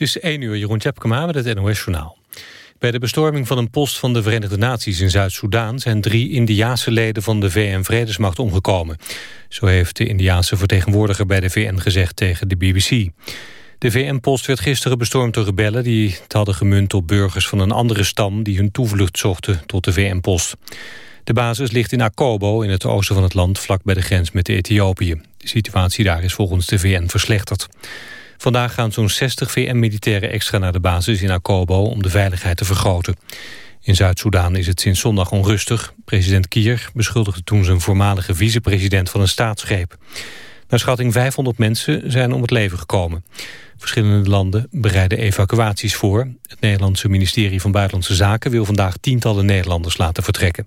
Het is 1 uur, Jeroen Tjepkema met het NOS Journaal. Bij de bestorming van een post van de Verenigde Naties in Zuid-Soedan... zijn drie Indiaanse leden van de VN-vredesmacht omgekomen. Zo heeft de Indiaanse vertegenwoordiger bij de VN gezegd tegen de BBC. De VN-post werd gisteren bestormd door rebellen... die het hadden gemunt op burgers van een andere stam... die hun toevlucht zochten tot de VN-post. De basis ligt in Akobo, in het oosten van het land... vlak bij de grens met Ethiopië. De situatie daar is volgens de VN verslechterd. Vandaag gaan zo'n 60 VN-militairen extra naar de basis in Akobo om de veiligheid te vergroten. In Zuid-Soedan is het sinds zondag onrustig. President Kier beschuldigde toen zijn voormalige vicepresident van een staatsgreep. Naar schatting 500 mensen zijn om het leven gekomen. Verschillende landen bereiden evacuaties voor. Het Nederlandse ministerie van Buitenlandse Zaken wil vandaag tientallen Nederlanders laten vertrekken.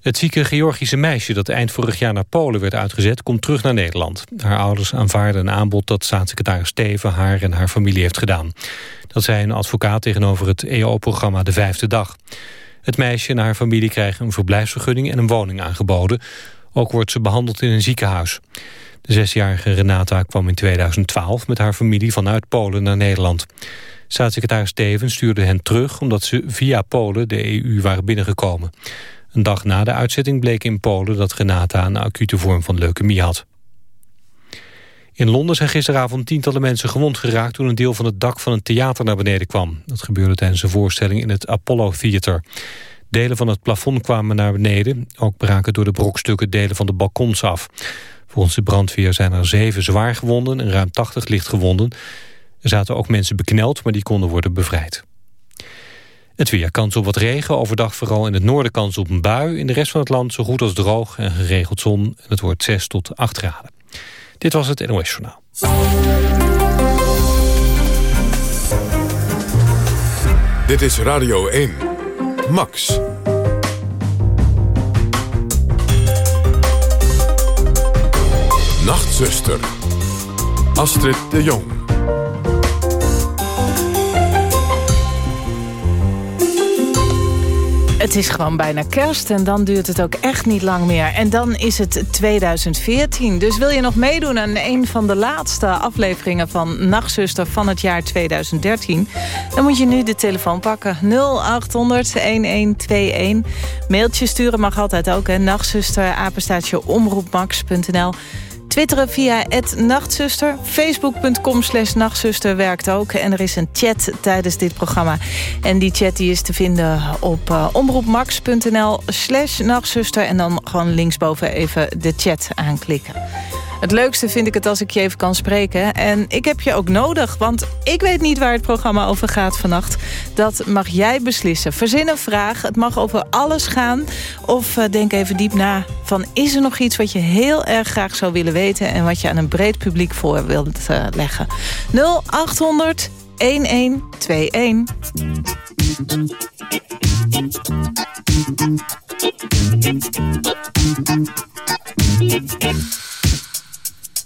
Het zieke Georgische meisje dat eind vorig jaar naar Polen werd uitgezet... komt terug naar Nederland. Haar ouders aanvaarden een aanbod dat staatssecretaris Steven... haar en haar familie heeft gedaan. Dat zei een advocaat tegenover het EO-programma De Vijfde Dag. Het meisje en haar familie krijgen een verblijfsvergunning... en een woning aangeboden. Ook wordt ze behandeld in een ziekenhuis. De zesjarige Renata kwam in 2012 met haar familie vanuit Polen naar Nederland. Staatssecretaris Steven stuurde hen terug... omdat ze via Polen de EU waren binnengekomen. Een dag na de uitzetting bleek in Polen dat Renata een acute vorm van leukemie had. In Londen zijn gisteravond tientallen mensen gewond geraakt... toen een deel van het dak van een theater naar beneden kwam. Dat gebeurde tijdens een voorstelling in het Apollo Theater. Delen van het plafond kwamen naar beneden. Ook braken door de brokstukken delen van de balkons af. Volgens de brandweer zijn er zeven zwaar gewonden en ruim 80 licht gewonden. Er zaten ook mensen bekneld, maar die konden worden bevrijd. Het weer kans op wat regen, overdag vooral in het noorden kans op een bui. In de rest van het land zo goed als droog en geregeld zon. En het wordt 6 tot 8 graden. Dit was het NOS Journaal. Dit is Radio 1. Max. Nachtzuster. Astrid de Jong. Het is gewoon bijna kerst en dan duurt het ook echt niet lang meer. En dan is het 2014. Dus wil je nog meedoen aan een van de laatste afleveringen van Nachtzuster van het jaar 2013... dan moet je nu de telefoon pakken. 0800-1121. Mailtje sturen mag altijd ook. Nachtzuster, apenstaatje omroepmax.nl. Twitteren via het Nachtzuster. Facebook.com slash Nachtzuster werkt ook. En er is een chat tijdens dit programma. En die chat die is te vinden op uh, omroepmax.nl slash Nachtzuster. En dan gewoon linksboven even de chat aanklikken. Het leukste vind ik het als ik je even kan spreken. En ik heb je ook nodig, want ik weet niet waar het programma over gaat vannacht. Dat mag jij beslissen. Verzin een vraag, het mag over alles gaan. Of uh, denk even diep na van is er nog iets wat je heel erg graag zou willen weten... en wat je aan een breed publiek voor wilt uh, leggen. 0800 1121.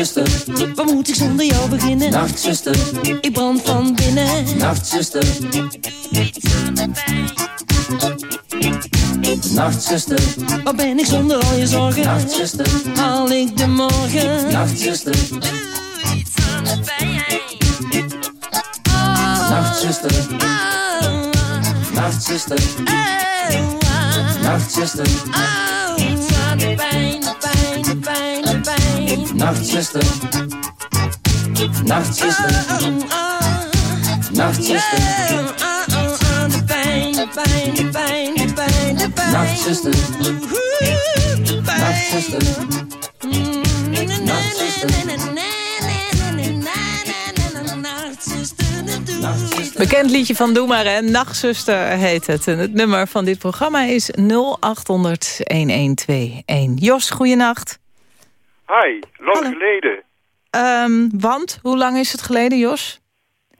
Nachtzuster, Waar moet ik zonder jou beginnen? nachtzuster, Ik brand van binnen. nachtzuster, nachtzuster, Waar ben ik zonder al je zorgen? nachtzuster, Haal ik de morgen? nachtzuster, nachtzuster, nachtzuster, nachtzuster, nachtzuster, nachtzuster, nachtzuster, nachtzuster, nachtzuster, nachtzuster. Bekend liedje van Doe maar? Nachtzuster heet het. En het nummer van dit programma is 0800-1121. Jos, goeienacht. Hi, lang Hallo. geleden. Ehm, want, hoe lang is het geleden, Jos?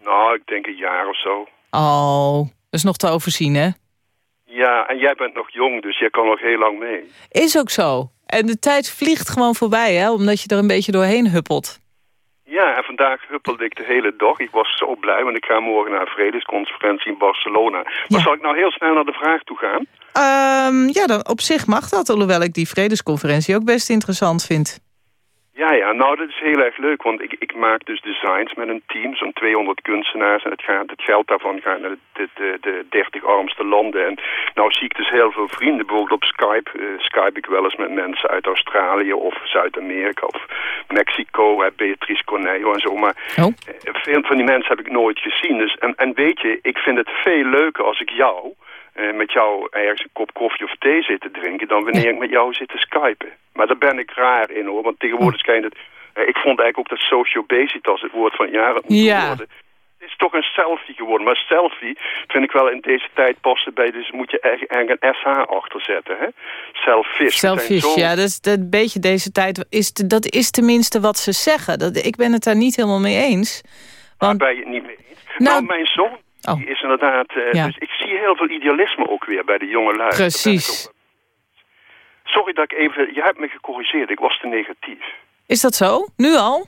Nou, ik denk een jaar of zo. Oh, dat is nog te overzien, hè? Ja, en jij bent nog jong, dus jij kan nog heel lang mee. Is ook zo. En de tijd vliegt gewoon voorbij, hè? Omdat je er een beetje doorheen huppelt. Ja, en vandaag huppelde ik de hele dag. Ik was zo blij, want ik ga morgen naar een vredesconferentie in Barcelona. Maar Ja. zal ik nou heel snel naar de vraag toe gaan? Ehm, ja, dan op zich mag dat. Alhoewel ik die vredesconferentie ook best interessant vind. Ja, ja, nou dat is heel erg leuk, want ik, ik maak dus designs met een team, zo'n 200 kunstenaars. En het, gaat, het geld daarvan gaat naar de, de, de, de 30 armste landen. En nou zie ik dus heel veel vrienden, bijvoorbeeld op Skype. eh, Skype ik wel eens met mensen uit Australië of Zuid-Amerika of Mexico, hè, Beatrice Cornejo en zo. Maar Oh. eh, veel van die mensen heb ik nooit gezien. Dus, en, en weet je, ik vind het veel leuker als ik jou, eh, met jou ergens een kop koffie of thee zit te drinken, dan wanneer ik met jou zit te skypen. Maar daar ben ik raar in hoor, want tegenwoordig schijnt het... eh, ik vond eigenlijk ook dat sociobesitas het woord van het jaar had moeten Ja. worden. Het is toch een selfie geworden. Maar selfie vind ik wel in deze tijd passen bij... dus moet je echt eigenlijk een SH achter zetten, hè? Selfish. Selfish, zo- ja, dat is een beetje deze tijd. Is, te- dat is tenminste wat ze zeggen. Dat, ik ben het daar niet helemaal mee eens. Waar Want, ben je het niet mee eens? Nou- Nou, mijn zoon Oh. die is inderdaad... eh, Ja. Dus ik zie heel veel idealisme ook weer bij de jonge lui. Precies. Sorry dat ik even... Je hebt me gecorrigeerd. Ik was te negatief. is dat zo? Nu al?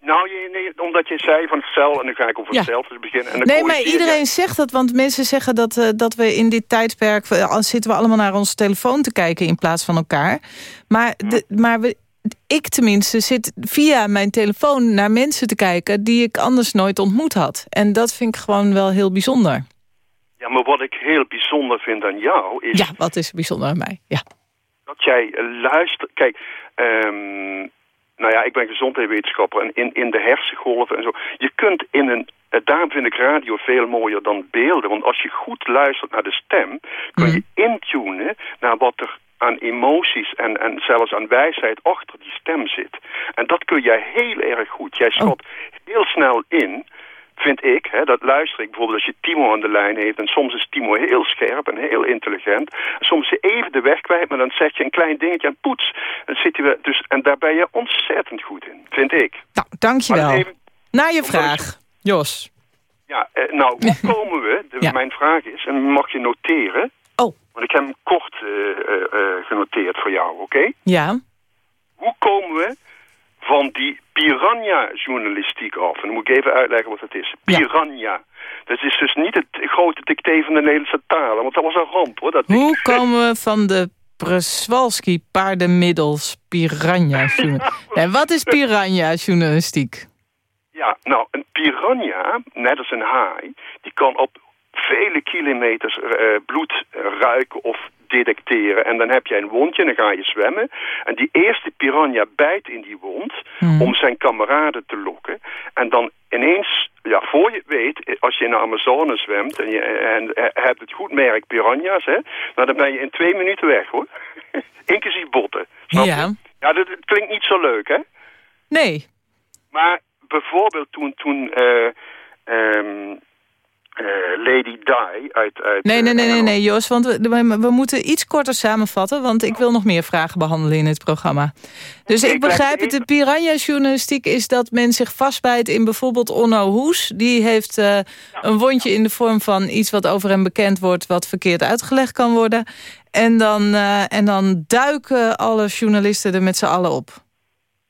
Nou, je, nee, omdat je zei van cel... En dan ga ik over Ja. hetzelfde beginnen. En dan Nee, maar iedereen zegt dat. Want mensen zeggen dat, eh, dat we in dit tijdperk... zitten we allemaal naar onze telefoon te kijken in plaats van elkaar. Maar, de, maar we, ik tenminste zit via mijn telefoon naar mensen te kijken... die ik anders nooit ontmoet had. En dat vind ik gewoon wel heel bijzonder. Ja, maar wat ik heel bijzonder vind aan jou... is Ja, wat is bijzonder aan mij? Ja. dat jij eh, luistert... Kijk, ehm, nou ja, ik ben gezondheidswetenschapper... en in, in de hersengolven en zo... Je kunt in een... eh, Daarom vind ik radio veel mooier dan beelden. Want als je goed luistert naar de stem... kun je intunen naar wat er aan emoties en, en zelfs aan wijsheid achter die stem zit. En dat kun jij heel erg goed. Jij schat heel snel in vind ik, hè, dat luister ik bijvoorbeeld als je Timo aan de lijn heeft... en soms is Timo heel scherp en heel intelligent. En soms is hij even de weg kwijt, maar dan zet je een klein dingetje aan poets. En, zit hij dus, en daar ben je ontzettend goed in, vind ik. Nou, dankjewel. Even- Naar je ik vraag, Jos. ja, eh, nou, hoe komen we? De, Ja. Mijn vraag is, en mag je noteren... Want ik heb hem kort eh, eh, eh, genoteerd voor jou, oké? ja. Hoe komen we van die piranha-journalistiek af? En dan moet ik even uitleggen wat dat is. Ja. Piranha. Dat is dus niet het grote dicté van de Nederlandse talen. Want dat was een ramp, hoor. Dat Hoe komen we van de Przewalski paardenmiddels piranha journalistiek? En wat is piranha journalistiek? Ja, nou, een piranha, net als een haai... die kan op vele kilometers eh, bloed ruiken of detecteren. En dan heb je een wondje en dan ga je zwemmen. En die eerste piranha bijt in die wond Hmm. om zijn kameraden te lokken. En dan ineens, ja, voor je weet, als je in de Amazone zwemt en je en, eh, hebt het goed merk piranha's, hè, nou, dan ben je in twee minuten weg, hoor. Inclusief botten. Snap je? Ja. Ja, dat, klinkt niet zo leuk, hè? Nee. Maar bijvoorbeeld toen, toen eh, ehm, eh, Lady Di uit... uit Nee, eh, nee, nee, nee, Engeland- nee, Jos, want we, we, we moeten iets korter samenvatten... want ik wil nog meer vragen behandelen in het programma. Dus ik begrijp het, de piranha-journalistiek is dat men zich vastbijt in bijvoorbeeld Onno Hoes. Die heeft eh, een wondje in de vorm van iets wat over hem bekend wordt... wat verkeerd uitgelegd kan worden. En dan, eh, en dan duiken alle journalisten er met z'n allen op.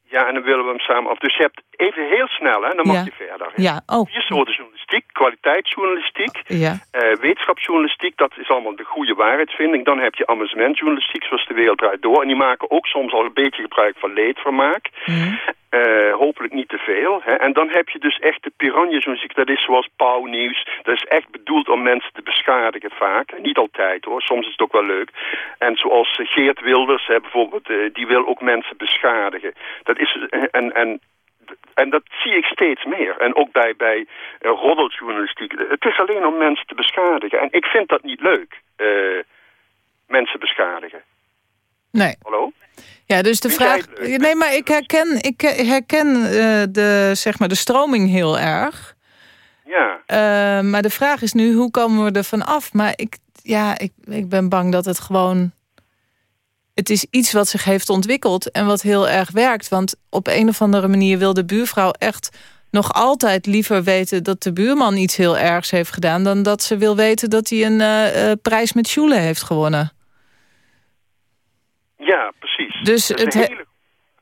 Ja, en dan willen we hem samen af. Dus je hebt even heel snel, hè, dan mag Ja. je verder. hè. Ja, oh, Vier soorten journalistiek. Kwaliteitsjournalistiek, ja. eh, wetenschapsjournalistiek, dat is allemaal de goede waarheidsvinding. Dan heb je amusementjournalistiek, zoals de wereld draait door. En die maken ook soms al een beetje gebruik van leedvermaak. Mhm. Eh, hopelijk niet te veel. Hè. En dan heb je dus echt de piranha-journalistiek. Dat is zoals pauwnieuws. Dat is echt bedoeld om mensen te beschadigen vaak. Niet altijd hoor, soms is het ook wel leuk. En zoals eh, Geert Wilders hè, bijvoorbeeld, die wil ook mensen beschadigen. Dat is, en, en, en dat zie ik steeds meer. En ook bij, bij eh, roddeljournalistiek. Het is alleen om mensen te beschadigen. En ik vind dat niet leuk. eh, mensen beschadigen. Nee. Hallo? Ja, dus de vraag... Nee, maar ik herken, ik herken eh, de, zeg maar, de stroming heel erg. Ja. Maar de vraag is nu, hoe komen we er van af? Maar ik, ja, ik, ik ben bang dat het gewoon... Het is iets wat zich heeft ontwikkeld en wat heel erg werkt. Want op een of andere manier wil de buurvrouw echt nog altijd liever weten... dat de buurman iets heel ergs heeft gedaan... dan dat ze wil weten dat hij een eh, eh, prijs met Sjoele heeft gewonnen. Ja, precies. Dus het een he- hele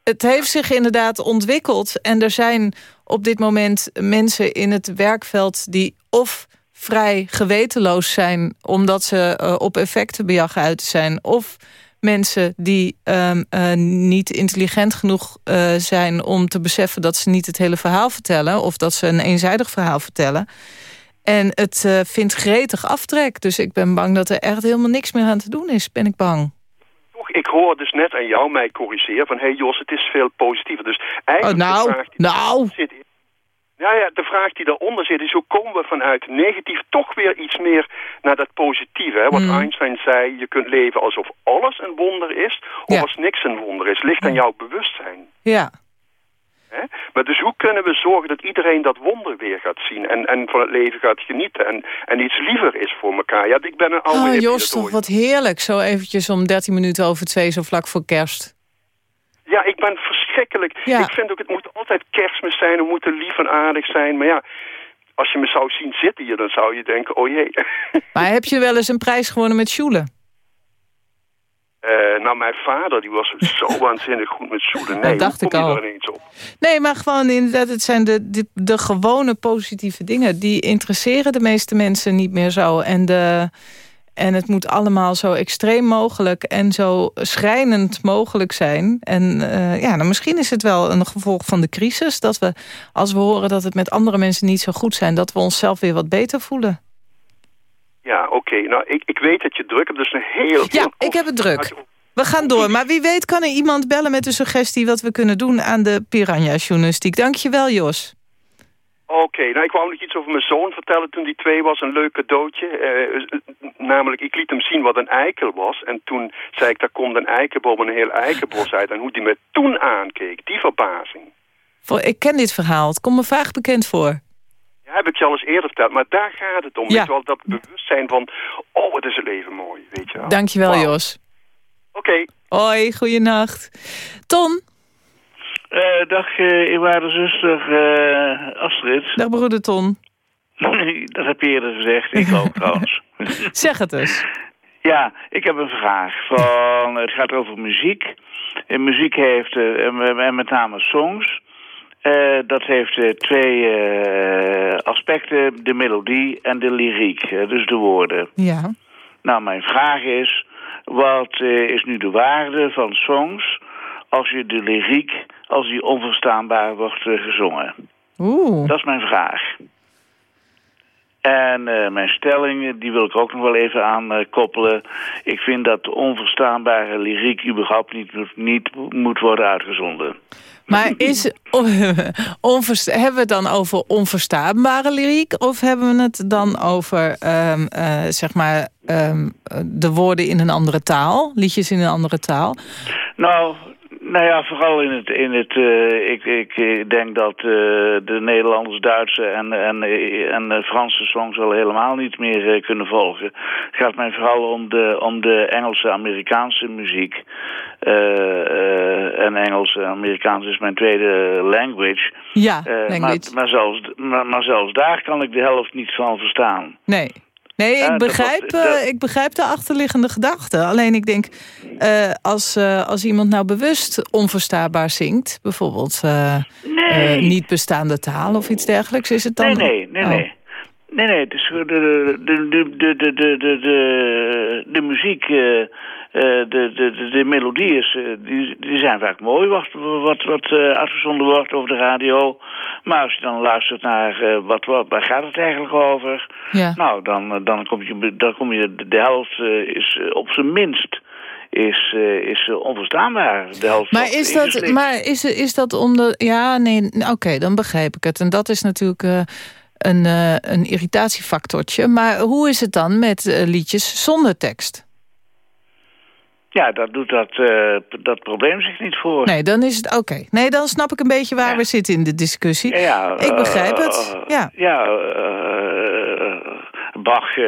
het heeft zich inderdaad ontwikkeld. En er zijn op dit moment mensen in het werkveld... die of vrij gewetenloos zijn... omdat ze eh, op effectenbejag uit zijn... of mensen die ehm, eh, niet intelligent genoeg eh, zijn... om te beseffen dat ze niet het hele verhaal vertellen... of dat ze een eenzijdig verhaal vertellen... En het eh, vindt gretig aftrek. Dus ik ben bang dat er echt helemaal niks meer aan te doen is. Ben ik bang. Toch, ik hoor dus net aan jou mij corrigeren van... hé hey Jos, het is veel positiever. Dus Oh, eigenlijk de nou, nou. zit... Ja, ja, de vraag die daaronder zit is... hoe komen we vanuit negatief toch weer iets meer naar dat positieve? Hè? Wat Mm. Einstein zei, je kunt leven alsof alles een wonder is... of Ja. als niks een wonder is. Ligt aan jouw bewustzijn. Ja. Hè? Maar dus hoe kunnen we zorgen dat iedereen dat wonder weer gaat zien... en, en van het leven gaat genieten en, en iets liever is voor elkaar? Ja, ik ben een oude Oh, Jos, toch wat heerlijk. Zo eventjes om 13 minuten over twee, zo vlak voor kerst. Ja, ik ben verschrikkelijk. Ja. Ik vind ook, het moet altijd kerstmis zijn, we moeten lief en aardig zijn. Maar ja, als je me zou zien zitten hier, dan zou je denken, oh jee. Maar heb je wel eens een prijs gewonnen met Sjoele? Eh, nou, mijn vader, die was zo waanzinnig goed met zoenen. Nee, Dat dacht ik al. er op? Nee, maar gewoon inderdaad, het zijn de, de, de gewone positieve dingen. Die interesseren de meeste mensen niet meer zo. En, de, en het moet allemaal zo extreem mogelijk en zo schrijnend mogelijk zijn. En eh, ja, nou, misschien is het wel een gevolg van de crisis. Dat we, als we horen dat het met andere mensen niet zo goed zijn... dat we onszelf weer wat beter voelen. Ja, oké. Nou, ik, ik weet dat je druk hebt, dus een heel... Ja, heel ik heb het druk. We gaan door, maar wie weet kan er iemand bellen met een suggestie... wat we kunnen doen aan de piranha-journalistiek. Dank je wel, Jos. Oké, nou ik wou nog iets over mijn zoon vertellen toen die twee was. Een leuk cadeautje. Eh, namelijk, ik liet hem zien wat een eikel was. En toen zei ik, daar komt een eikenboom en een heel eikenbos uit. En hoe die me toen aankeek, die verbazing. Ik ken dit verhaal, het komt me vaag bekend voor. Ja, heb ik je al eens eerder verteld, maar daar gaat het om. Ja. Weet je wel, dat bewustzijn van, oh, wat is het leven mooi, weet je wel. Dankjewel, Wauw. Jos. Oké, Hoi, goeienacht. Ton, Eh, dag, uh, waarde zuster eh, Astrid. dag broeder Ton. dat heb je eerder gezegd, ik ook trouwens. Zeg het eens. ja, ik heb een vraag. Van, het gaat over muziek. En muziek heeft, eh, en met name songs... eh, dat heeft eh, twee eh, aspecten, de melodie en de lyriek, eh, dus de woorden. Ja. Nou, mijn vraag is, wat eh, is nu de waarde van songs als je de lyriek, als die onverstaanbaar wordt eh, gezongen? Oeh. Dat is mijn vraag. En eh, mijn stelling, die wil ik ook nog wel even aan eh, koppelen. Ik vind dat onverstaanbare lyriek überhaupt niet, niet moet worden uitgezonden. Maar is, hebben we het dan over onverstaanbare lyriek... of hebben we het dan over ehm, eh, zeg maar, ehm, de woorden in een andere taal? Liedjes in een andere taal? Nou, nou ja, vooral in het... In het eh, ik, ik eh, denk dat eh, de Nederlanders, Duitse en, en, en Franse songs al helemaal niet meer kunnen volgen. Het gaat mij vooral om de, om de Engelse, Amerikaanse muziek. En Engels en Amerikaans is mijn tweede language. Ja, Eh, maar, language. maar, zelfs, maar, maar zelfs daar kan ik de helft niet van verstaan. Nee. Nee, ik, begrijp, ik begrijp de achterliggende gedachte. Alleen ik denk, als, als iemand nou bewust onverstaanbaar zingt... bijvoorbeeld niet bestaande taal of iets dergelijks, is het dan... Nee, nee, nee, nee. Nee, nee, dus de, de, de, de, de, de, de, de muziek de, de, de, de melodieën, eh, die, die zijn vaak mooi wat, wat, wat eh, uitgezonden wordt over de radio. Maar als je dan luistert naar eh, wat, wat, waar gaat het eigenlijk over? Ja. Nou, dan, eh, dan kom je, dan kom je de, helft eh, is eh, op zijn minst is, eh, is eh, onverstaanbaar. De helft Maar is dat, maar is, is dat om de... Ja, nee, oké, dan begrijp ik het. En dat is natuurlijk eh, een, eh, een irritatiefactortje. Maar hoe is het dan met eh, liedjes zonder tekst? Ja, dat doet dat, eh, dat probleem zich niet voor. Nee, dan is het oké. Nee, dan snap ik een beetje waar Ja. we zitten in de discussie. Ja, Ik begrijp eh, het, ja. Ja, eh, Bach, eh,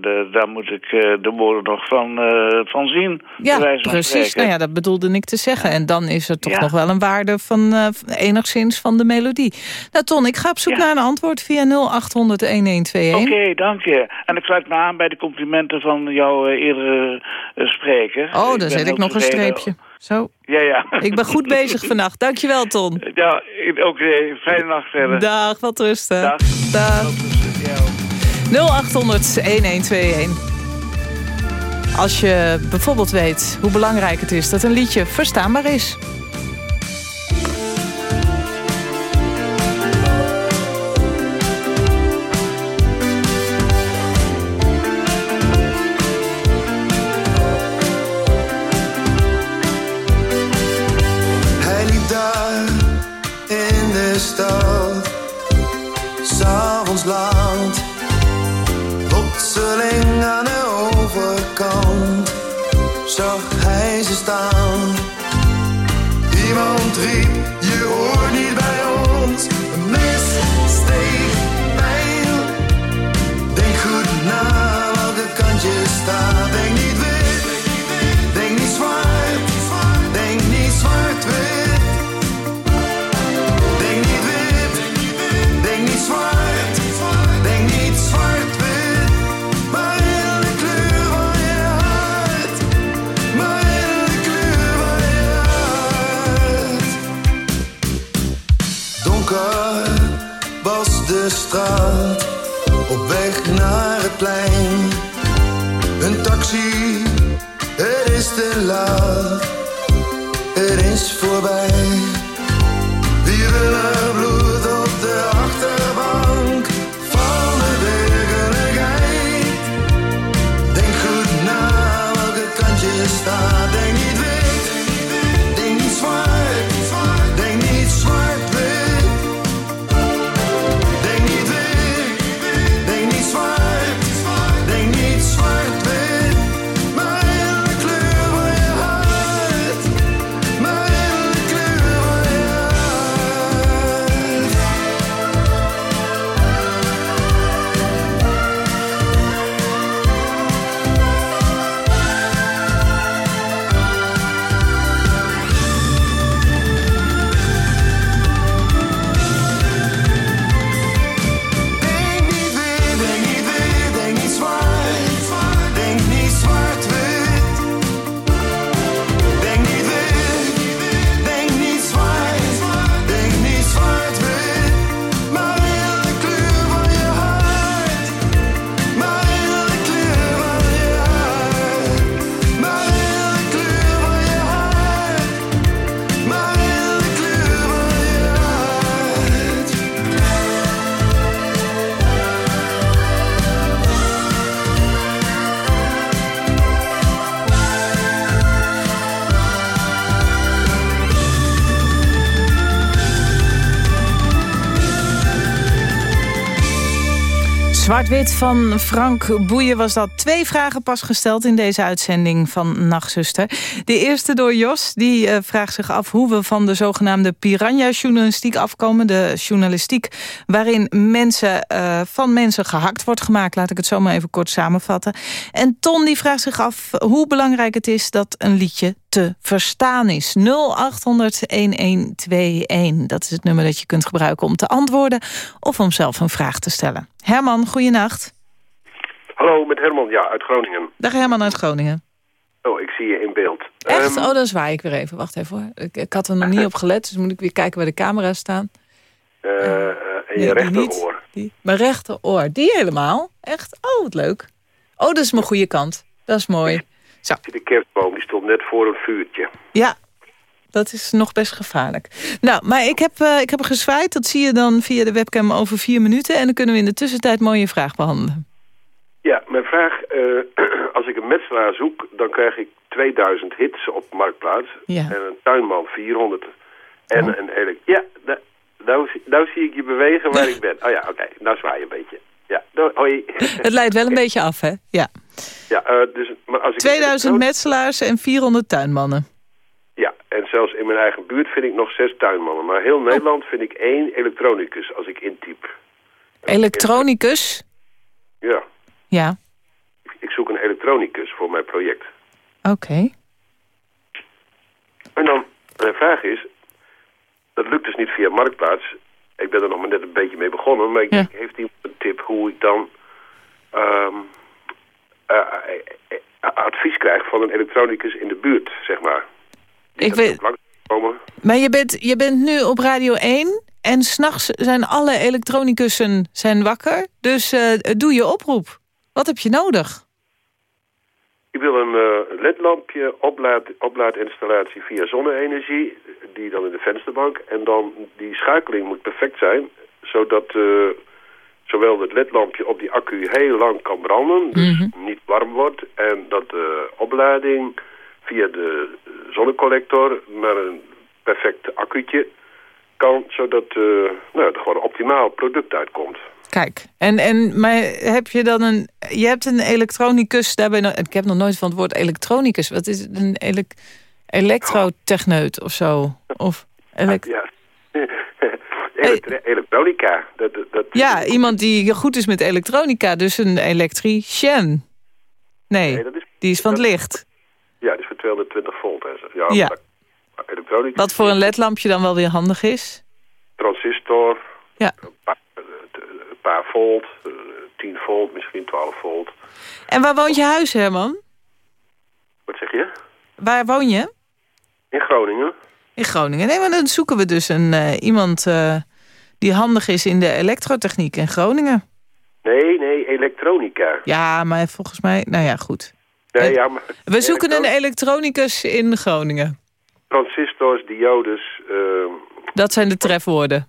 de, daar moet ik eh, de woorden nog van, eh, van zien. Ja, precies. Nou ja, dat bedoelde ik te zeggen. En dan is er toch Ja. nog wel een waarde van enigszins van de melodie. Nou, Ton, ik ga op zoek Ja. naar een antwoord via 0800 1121. Oké, dank je. En ik sluit me aan bij de complimenten van jouw eerdere spreker. Oh, ben zet ik nog een streepje. Zo. Ja, ja. Ik ben goed bezig vannacht. Dankjewel, Ton. Ja, oké. Fijne nacht verder. Dag, wat rusten. Dag. Dag. Ja. 0800 1121. Als je bijvoorbeeld weet hoe belangrijk het is dat een liedje verstaanbaar is. streep straat, op weg naar het plein. Een taxi, het is te laat, het is voorbij. Wiebelig bloed Zwart-wit van Frank Boeien was dat. Twee vragen pas gesteld in deze uitzending van Nachtzuster. De eerste door Jos, die uh, vraagt zich af hoe we van de zogenaamde piranha-journalistiek afkomen. De journalistiek waarin mensen uh, van mensen gehakt wordt gemaakt. Laat ik het zo maar even kort samenvatten. En Ton die vraagt zich af hoe belangrijk het is dat een liedje te verstaan is. 0800-1121. Dat is het nummer dat je kunt gebruiken om te antwoorden... of om zelf een vraag te stellen. Herman, goeienacht. Hallo, met Herman, ja, uit Groningen. Dag Herman uit Groningen. Oh, ik zie je in beeld. Echt? Um, oh, dan zwaai ik weer even. Wacht even hoor. Ik, ik had er nog niet op gelet, dus moet ik weer kijken waar de camera's staan. Uh, uh, en je rechteroor. Die, mijn rechteroor, die helemaal? Echt? Oh, wat leuk. Oh, dat is mijn goede kant. Dat is mooi. Zo. De kerstboom die stond net voor een vuurtje. Ja, dat is nog best gevaarlijk. Nou, maar ik heb, uh, ik heb gezwaaid. Dat zie je dan via de webcam over vier minuten. En dan kunnen we in de tussentijd mooie vraag behandelen. Ja, mijn vraag. Uh, als ik een metselaar zoek, dan krijg ik 2000 hits op Marktplaats. Ja. En een tuinman 400. En Oh. een ele- Ja, nou, nou, zie- nou zie ik je bewegen waar ik ben. Oh ja, oké. Nou zwaai je een beetje. Ja, hoi. Het leidt wel een beetje af, hè? Ja. Ja, eh, dus, maar als ik 2000 metselaars en 400 tuinmannen. Ja, en zelfs in mijn eigen buurt vind ik nog zes tuinmannen. Maar heel Nederland vind ik één elektronicus als ik intyp. Elektronicus? Ja, Ja, ik- ik zoek een elektronicus voor mijn project. oké. En dan, mijn vraag is, dat lukt dus niet via Marktplaats. Ik ben er nog maar net een beetje mee begonnen, maar ik Ja. heeft iemand een tip hoe ik dan ehm, eh, eh, advies krijg van een elektronicus in de buurt, zeg maar. Die Ik weet-. Maar je bent, je bent nu op Radio 1 en s'nachts zijn alle elektronicussen zijn wakker. Dus eh, doe je oproep. Wat heb je nodig? Ik wil een eh, ledlampje oplaad, oplaadinstallatie via zonne-energie, die dan in de vensterbank. En dan die schakeling moet perfect zijn, zodat eh, zowel het ledlampje op die accu heel lang kan branden, dus niet warm wordt. En dat de oplading via de zonnecollector naar een perfect accuutje kan, zodat eh, nou, er gewoon een optimaal product uitkomt. Kijk, en, en maar heb je dan een... Je hebt een elektronicus, daarbij ik heb nog nooit van het woord elektronicus. Wat is het? Een elek, elektrotechneut of zo? Of elek, Ja. Elektronica. Dat, dat, ja, iemand die goed is met elektronica, dus een elektricien. Nee, Nee, dat is, die is van het licht. Ja, is voor 220 volt. En zo. Ja, Ja. elektronica. Wat voor een ledlampje dan wel weer handig is. Transistor. Ja. Een paar, eh, een paar volt. eh, 10 volt, misschien 12 volt. En waar woont je huis, Herman? Wat zeg je? Waar woon je? In Groningen. In Groningen. Nee, maar dan zoeken we dus een, eh, iemand eh, die handig is in de elektrotechniek in Groningen. Nee, nee, elektronica. Ja, maar volgens mij... Nou ja, goed. Nee, Eh, ja, maar We zoeken een elektro- elektronicus in Groningen. Transistors, diodes. ehm, Dat zijn de trefwoorden.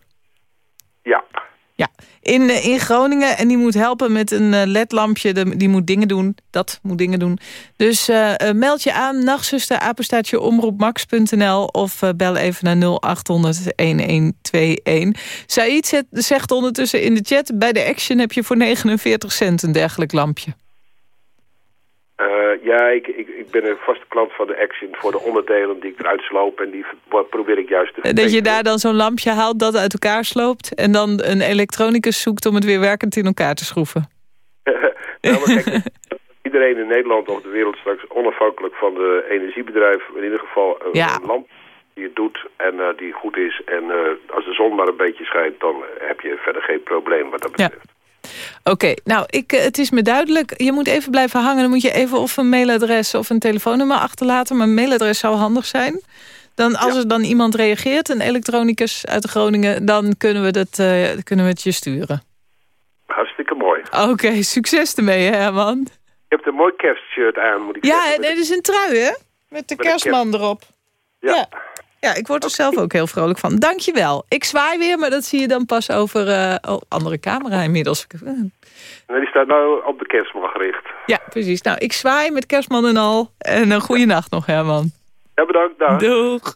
Ja. In, eh, in Groningen. En die moet helpen met een eh, ledlampje. Die moet dingen doen. Dat moet dingen doen. Dus eh, meld je aan. Nachtzuster, apenstaatje omroepmax.nl. Of bel even naar 0800-1121. Said zegt ondertussen in de chat... bij de Action heb je voor 49 cent een dergelijk lampje. Ja, ik, ik ben een vaste klant van de Action voor de onderdelen die ik eruit sloop. En die probeer ik juist te Eh, Dat je daar dan zo'n lampje haalt, dat uit elkaar sloopt... en dan een elektronicus zoekt om het weer werkend in elkaar te schroeven. Nou, maar kijk, iedereen in Nederland of de wereld straks onafhankelijk van de energiebedrijf in ieder geval een, Ja. een lamp die het doet en eh, die goed is. En eh, als de zon maar een beetje schijnt, dan heb je verder geen probleem wat dat Ja. Oké, nou, ik, eh, het is me duidelijk. Je moet even blijven hangen. Dan moet je even of een mailadres of een telefoonnummer achterlaten. Maar een mailadres zou handig zijn. Dan, als er dan iemand reageert, een elektronicus uit Groningen... dan kunnen we, dat, eh, kunnen we het je sturen. Hartstikke mooi. Oké, succes ermee, hè, Herman. Je hebt een mooi kerstshirt aan, moet ik Ja, zeggen. nee, dit is een trui, hè? Met de kerstman erop. Ja. ja. Ja, ik word er zelf ook heel vrolijk van. Dankjewel. Ik zwaai weer, maar dat zie je dan pas over... eh oh, andere camera inmiddels. En die staat nou op de kerstman gericht. Ja, precies. Nou, ik zwaai met kerstman en al. En een goede nacht nog, Herman. Ja, bedankt. Dag. Doeg.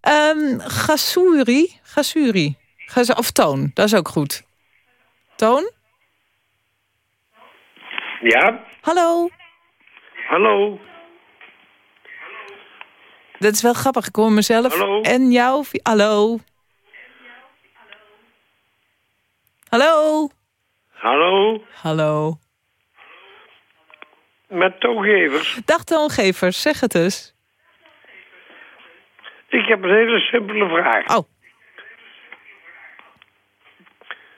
Ehm Gasuri. Gasuri. Gas- Of Toon, dat is ook goed. Toon? Ja, Hallo. hallo. Dat is wel grappig. Ik hoor mezelf Hallo? en jou. Hallo. Hallo. Hallo, Hallo. met toegevers. Dag toongevers, zeg het eens. Ik heb een hele simpele vraag. Oh.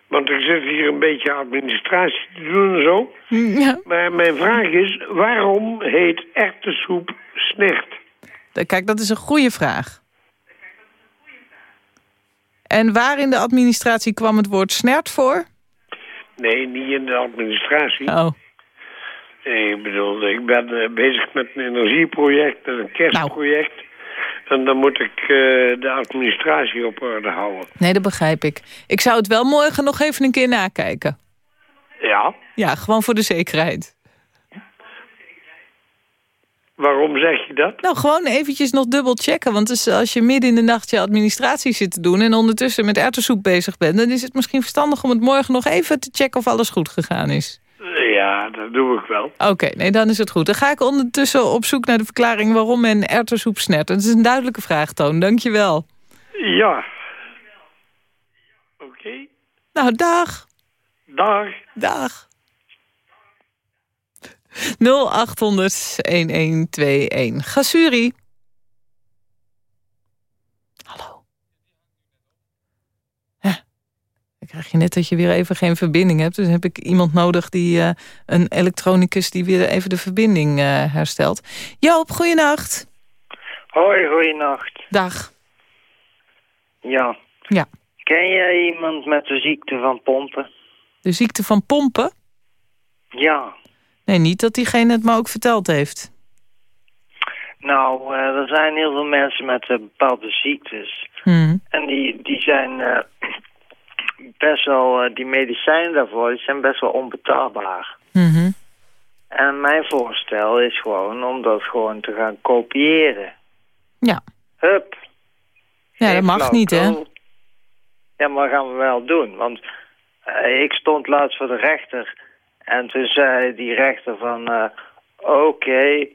Want ik zit hier een beetje administratie te doen en zo. Ja. Maar mijn vraag is, waarom heet erwtensoep snert? Kijk, dat is een goede vraag. En waar in de administratie kwam het woord snert voor? Nee, niet in de administratie. Oh. Nee, ik bedoel, ik ben eh, bezig met een energieproject, met een kerstproject. En dan moet ik eh, de administratie op orde houden. Nee, dat begrijp ik. Ik zou het wel morgen nog even een keer nakijken. Ja, Ja, gewoon voor de zekerheid. Waarom zeg je dat? Nou, gewoon eventjes nog dubbel checken. Want dus als je midden in de nacht je administratie zit te doen... en ondertussen met erwtensoep bezig bent... dan is het misschien verstandig om het morgen nog even te checken... of alles goed gegaan is. Ja, dat doe ik wel. Oké, nee, dan is het goed. Dan ga ik ondertussen op zoek naar de verklaring... waarom men erwtensoep snert. Dat is een duidelijke vraag, Toon. Dank je wel. Ja. Oké, Nou, dag. dag. Dag. 0800-1121. Gasuri. Hallo. Ja. Dan krijg je net dat je weer even geen verbinding hebt. Dus heb ik iemand nodig, die eh, een elektronicus... die weer even de verbinding eh, herstelt. Joop, goeienacht. Hoi, goeienacht. Dag. Ja. Ja. Ken jij iemand met de ziekte van pompen? De ziekte van pompen? Ja. Nee, niet dat diegene het me ook verteld heeft. Nou, eh, er zijn heel veel mensen met eh, bepaalde ziektes. Hmm. En die, die zijn eh, best wel, die medicijnen daarvoor, die zijn best wel onbetaalbaar. Mhm. En mijn voorstel is gewoon om dat gewoon te gaan kopiëren. Ja. Hup. Ja, dat Geen mag niet, hè? Ja, maar dat gaan we wel doen. Want ik stond laatst voor de rechter. En toen zei die rechter van... eh, Oké,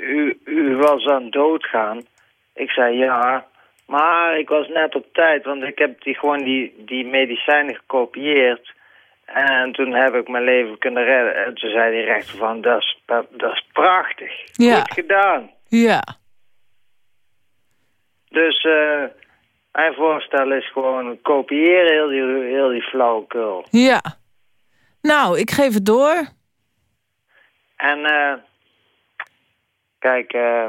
u, u was aan doodgaan. Ik zei ja, maar ik was net op tijd. Want ik heb die, gewoon die, die medicijnen gekopieerd. En toen heb ik mijn leven kunnen redden. En toen zei die rechter van... Dat is, dat, dat is prachtig. Ja. Goed gedaan. Ja. Dus eh mijn voorstel is gewoon kopiëren heel die, heel die flauwekul. Ja. Nou, ik geef het door. En eh kijk, eh,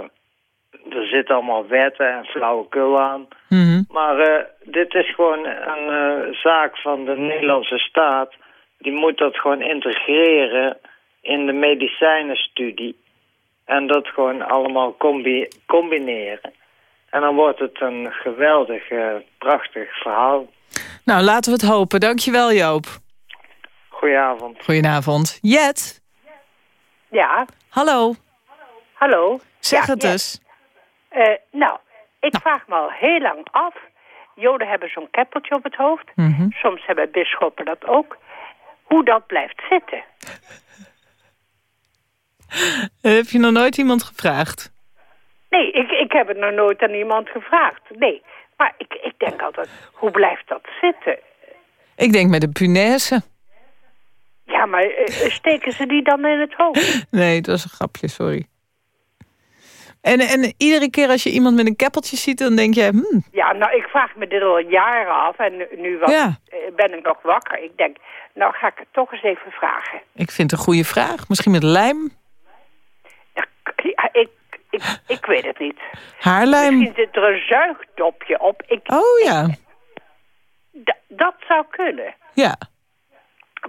er zitten allemaal wetten en flauwekul aan. Mhm. Maar eh, dit is gewoon een zaak van de Nederlandse staat. Die moet dat gewoon integreren in de medicijnenstudie. En dat gewoon allemaal combi combineren. En dan wordt het een geweldig, prachtig verhaal. Nou, laten we het hopen. Dankjewel, Joop. Goedenavond. Goedenavond. Jet, Ja, hallo. hallo. Zeg Ja, het ja. eens. Eh, nou, ik vraag me al heel lang af. Joden hebben zo'n keppeltje op het hoofd. Mhm. Soms hebben bisschoppen dat ook. Hoe dat blijft zitten. Eh, Heb je nog nooit iemand gevraagd? Nee, ik, ik heb het nog nooit aan iemand gevraagd. Nee, maar ik, ik denk altijd, hoe blijft dat zitten? Ik denk met een punaise. Ja, maar eh, steken ze die dan in het hoofd? Nee, het was een grapje, sorry. En, en iedere keer als je iemand met een keppeltje ziet, dan denk je... Hmm, Ja, nou, ik vraag me dit al jaren af en nu, nu was, Ja. eh, ben ik nog wakker. Ik denk, nou ga ik het toch eens even vragen. ik vind het een goede vraag. Misschien met lijm, Ja, ik, ik, ik weet het niet. haarlijm. Misschien zit er een zuigdopje op. Ik, Oh ja, dat zou kunnen. ja.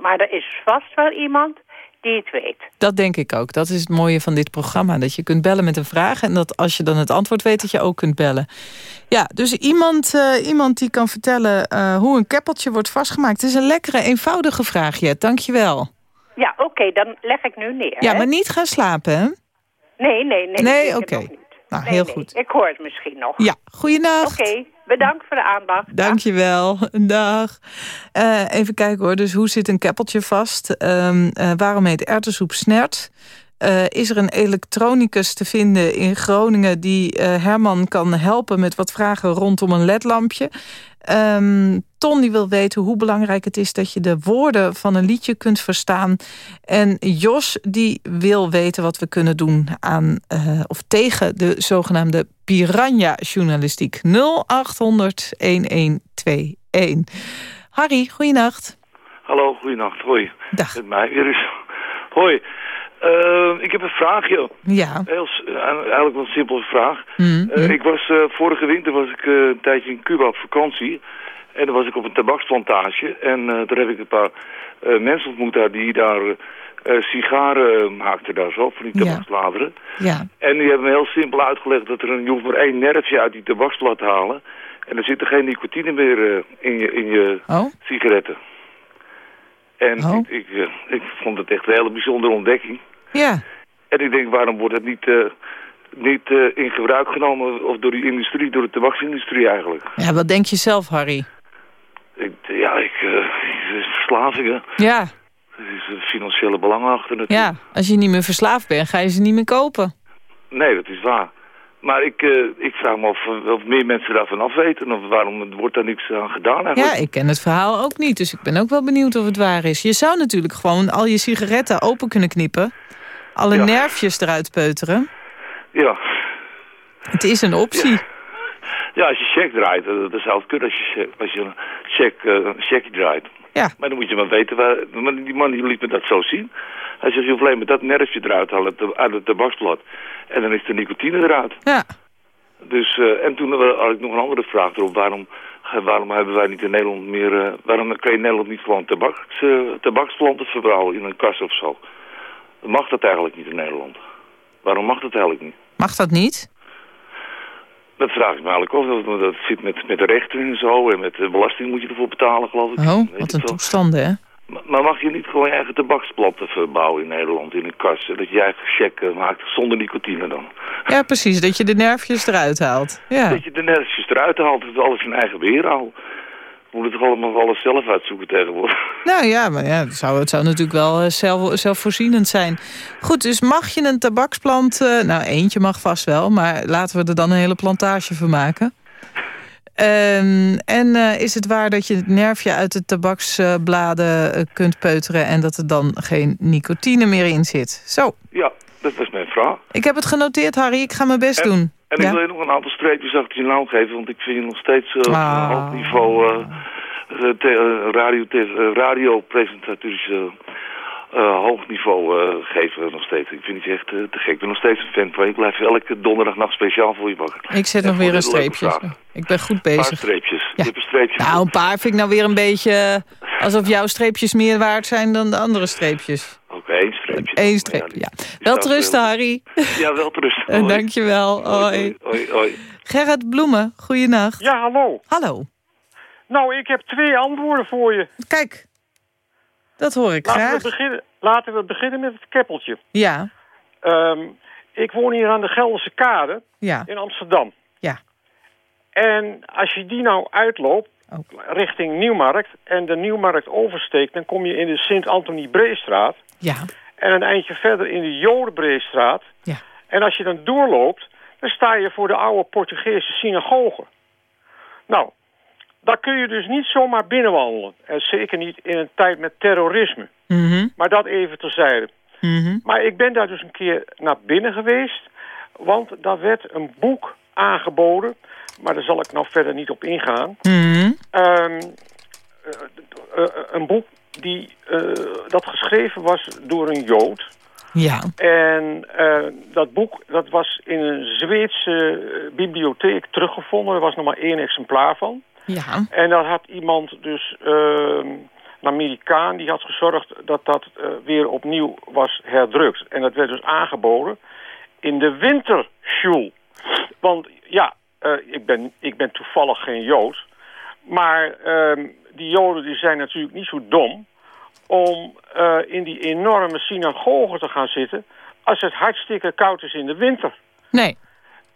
Maar er is vast wel iemand die het weet. Dat denk ik ook. Dat is het mooie van dit programma. Dat je kunt bellen met een vraag. En dat als je dan het antwoord weet, dat je ook kunt bellen. Ja, dus iemand, eh, iemand die kan vertellen eh, hoe een keppeltje wordt vastgemaakt. Het is een lekkere, eenvoudige vraag, Jet. Dank je wel. Ja, oké, dan leg ik nu neer. Ja, hè? maar niet gaan slapen, hè? Nee, nee, nee. Nee, oké. Nou, Nee, heel nee, goed. Ik hoor het misschien nog. Ja, goeienacht. Oké, bedankt voor de aandacht. Dankjewel. Dag. Uh, even kijken hoor. Dus hoe zit een keppeltje vast? Um, uh, waarom heet erwtensoep snert? Uh, is er een elektronicus te vinden in Groningen... die Herman kan helpen met wat vragen rondom een ledlampje? Um, Ton die wil weten hoe belangrijk het is... dat je de woorden van een liedje kunt verstaan. En Jos die wil weten wat we kunnen doen aan uh, of tegen de zogenaamde piranha-journalistiek. 0800 1121. Harry, goeienacht. Hallo, goeienacht. Hoi. Dag. Met mij. Hoi. Uh, ik heb een vraagje. Ja. Heel, eigenlijk wel een simpele vraag. Mm, uh, ik was, uh, vorige winter was ik een tijdje in Cuba op vakantie. En dan was ik op een tabaksplantage. En daar heb ik een paar mensen ontmoet daar die daar sigaren maakten daar zo, van die tabaksbladeren. Ja. En die hebben me heel simpel uitgelegd dat er een, je hoeft maar één nerfje uit die tabaksblad te halen. En er zit er geen nicotine meer in je, in je oh? sigaretten. En oh. ik, ik, ik vond het echt een hele bijzondere ontdekking. Ja. En ik denk, waarom wordt het niet, uh, niet uh, in gebruik genomen of door die industrie, door de tabaksindustrie eigenlijk? Ja, wat denk je zelf, Harry? Ik, ja, ik, uh, verslavingen. Ja. Er is financiële belang achter natuurlijk. Ja, als je niet meer verslaafd bent, ga je ze niet meer kopen. Nee, dat is waar. Maar ik, uh, ik vraag me of, of meer mensen daarvan afweten. Of waarom wordt daar niks aan gedaan eigenlijk? Ja, ik ken het verhaal ook niet. Dus ik ben ook wel benieuwd of het waar is. Je zou natuurlijk gewoon al je sigaretten open kunnen knippen. Alle ja. nerfjes eruit peuteren. Ja. Het is een optie. Ja, ja als je check draait, dan zou het kunnen als je, als je een check, uh, checkje draait. Ja. Maar dan moet je maar weten, waar, die man die liet me dat zo zien. Hij zegt, je hoeft alleen maar dat nerfje eruit halen uit het tabaksblad. En dan is de nicotine eruit. Ja. Dus, uh, en toen had ik nog een andere vraag erop. Waarom, waarom hebben wij niet in Nederland meer... Uh, waarom kan je in Nederland niet gewoon tabaks, uh, tabaksplanten verbouwen in een kas of zo? Mag dat eigenlijk niet in Nederland? Waarom mag dat eigenlijk niet? Mag dat niet? Dat vraag ik me eigenlijk af. Dat zit met, met de rechten en zo. En met de belasting moet je ervoor betalen, geloof ik. Oh, wat een toestanden, hè? Maar, maar, mag je niet gewoon je eigen tabaksplanten verbouwen in Nederland, in een kas? Dat je je eigen check maakt zonder nicotine dan? Ja, precies. Dat je de nerfjes eruit haalt. Ja. Dat je de nerfjes eruit haalt. Dat alles in eigen beheer houdt. We moeten het allemaal alles zelf uitzoeken tegenwoordig. Nou ja, maar ja, het, zou, het zou natuurlijk wel uh, zelf, zelfvoorzienend zijn. Goed, dus mag je een tabaksplant... Uh, nou, eentje mag vast wel, maar laten we er dan een hele plantage van maken. Um, en uh, is het waar dat je het nerfje uit de tabaksbladen kunt peuteren... en dat er dan geen nicotine meer in zit? Zo. Ja, dat was mijn vraag. Ik heb het genoteerd, Harry. Ik ga mijn best en, doen. En ja? ik wil je nog een aantal streepjes achter je naam geven... want ik vind je nog steeds uh, ah. op hoog niveau... Uh, radio, uh, hoog niveau uh, geven nog steeds. Ik vind het echt te gek. Ik ben nog steeds een fan van je. Ik blijf elke donderdagnacht speciaal voor je wakker. Ik zet nog weer een streepje. Ik ben goed bezig. Een paar streepjes. Ja. Je hebt een streepje nou, een paar vind ik nou weer een beetje... alsof jouw streepjes meer waard zijn dan de andere streepjes. Oké, okay, één streepje. Eén streepje, ja. ja. Wel te rusten, Harry. Ja, wel te rusten. En dankjewel. Hoi. Hoi, hoi. Gerrit Bloemen, goeienacht. Ja, hallo. Hallo. Nou, ik heb twee antwoorden voor je. Kijk, dat hoor ik laten graag. We beginnen, laten we beginnen met het keppeltje. Ja. Um, ik woon hier aan de Gelderse Kade ja. in Amsterdam. Ja. En als je die nou uitloopt oh. richting Nieuwmarkt... en de Nieuwmarkt oversteekt... dan kom je in de Sint-Antonie-Breestraat. Ja. En een eindje verder in de Jodenbreestraat. Ja. En als je dan doorloopt... dan sta je voor de oude Portugese synagoge. Nou, daar kun je dus niet zomaar binnenwandelen. En zeker niet in een tijd met terrorisme. Mm -hmm. Maar dat even terzijde. Mm -hmm. Maar ik ben daar dus een keer naar binnen geweest. Want daar werd een boek aangeboden. Maar daar zal ik nou verder niet op ingaan. Mm -hmm. um, uh, uh, een boek die, uh, dat geschreven was door een Jood. Ja. En dat boek dat was in een Zweedse bibliotheek teruggevonden. Er was nog maar één exemplaar van. Ja. En daar had iemand dus, uh, een Amerikaan, die had gezorgd dat dat weer opnieuw was herdrukt. En dat werd dus aangeboden in de winterschule. Want ja, ik, ben, ik ben toevallig geen Jood. Maar uh, die Joden die zijn natuurlijk niet zo dom om uh, in die enorme synagoge te gaan zitten als het hartstikke koud is in de winter. Nee.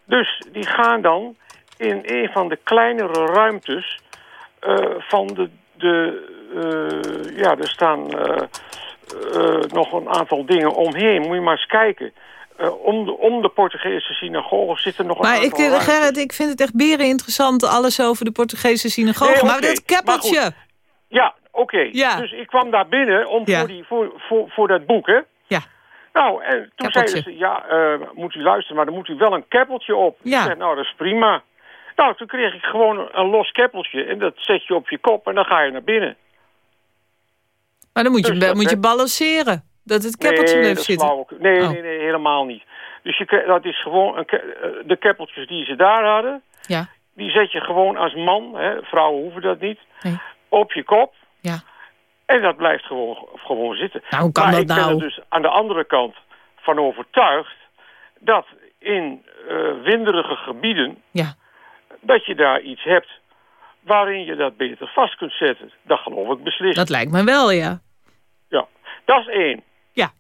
Dus die gaan dan in een van de kleinere ruimtes eh, van de... de eh, ja, er staan eh, eh, nog een aantal dingen omheen. Moet je maar eens kijken. Eh, om, de, om de Portugese synagoge zitten nog een Maar ik, aantal ruimtes. Gerrit, ik vind het echt beren interessant, alles over de Portugese synagoge. Nee, maar dat keppeltje... Maar. Ja, oké. Dus ik kwam daar binnen om voor, die, voor, voor, voor dat boek, hè? Ja. Nou, en toen zeiden ze, ja, eh, moet u luisteren, maar dan moet u wel een keppeltje op. Ja. Ik zeg, nou, dat is prima. Nou, toen kreeg ik gewoon een los keppeltje en dat zet je op je kop en dan ga je naar binnen. Maar dan moet je, Dus moet je balanceren. Dat het keppeltje nee, blijft zitten. flauwekul. Nee, Oh. nee, nee, helemaal niet. Dus je, dat is gewoon een, eh, de keppeltjes die ze daar hadden, Ja. die zet je gewoon als man, hè, vrouwen hoeven dat niet, Nee. op je kop. Ja. En dat blijft gewoon, gewoon zitten. Nou, hoe kan maar dat ik ben nou? er dus aan de andere kant van overtuigd dat in eh, winderige gebieden, Ja. dat je daar iets hebt waarin je dat beter vast kunt zetten. Dat geloof ik beslist. Dat lijkt me wel, ja. Ja, dat is één. Ja.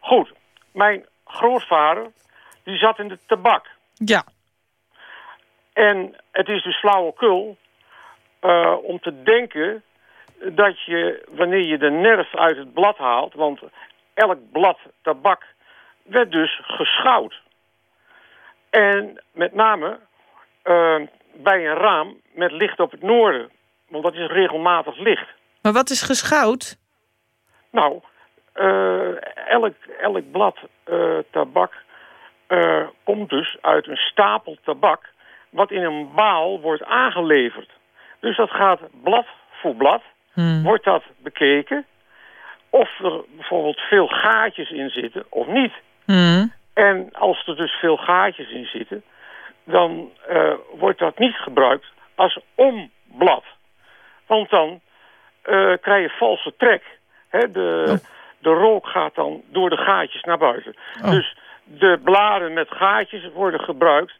Goed, mijn grootvader, die zat in de tabak. Ja. En het is dus flauwekul eh om te denken dat je, wanneer je de nerf uit het blad haalt... want elk blad tabak werd dus geschouwd. En met name eh, bij een raam met licht op het noorden. Want dat is regelmatig licht. Maar wat is geschouwd? Nou, eh, elk, elk blad eh, tabak eh, komt dus uit een stapel tabak... wat in een baal wordt aangeleverd. Dus dat gaat blad voor blad, Hmm. wordt dat bekeken... of er bijvoorbeeld veel gaatjes in zitten of niet. Hmm. En als er dus veel gaatjes in zitten... dan eh, wordt dat niet gebruikt als omblad. Want dan eh, krijg je valse trek. Hè, de, de rook gaat dan door de gaatjes naar buiten. Oh. Dus de bladen met gaatjes worden gebruikt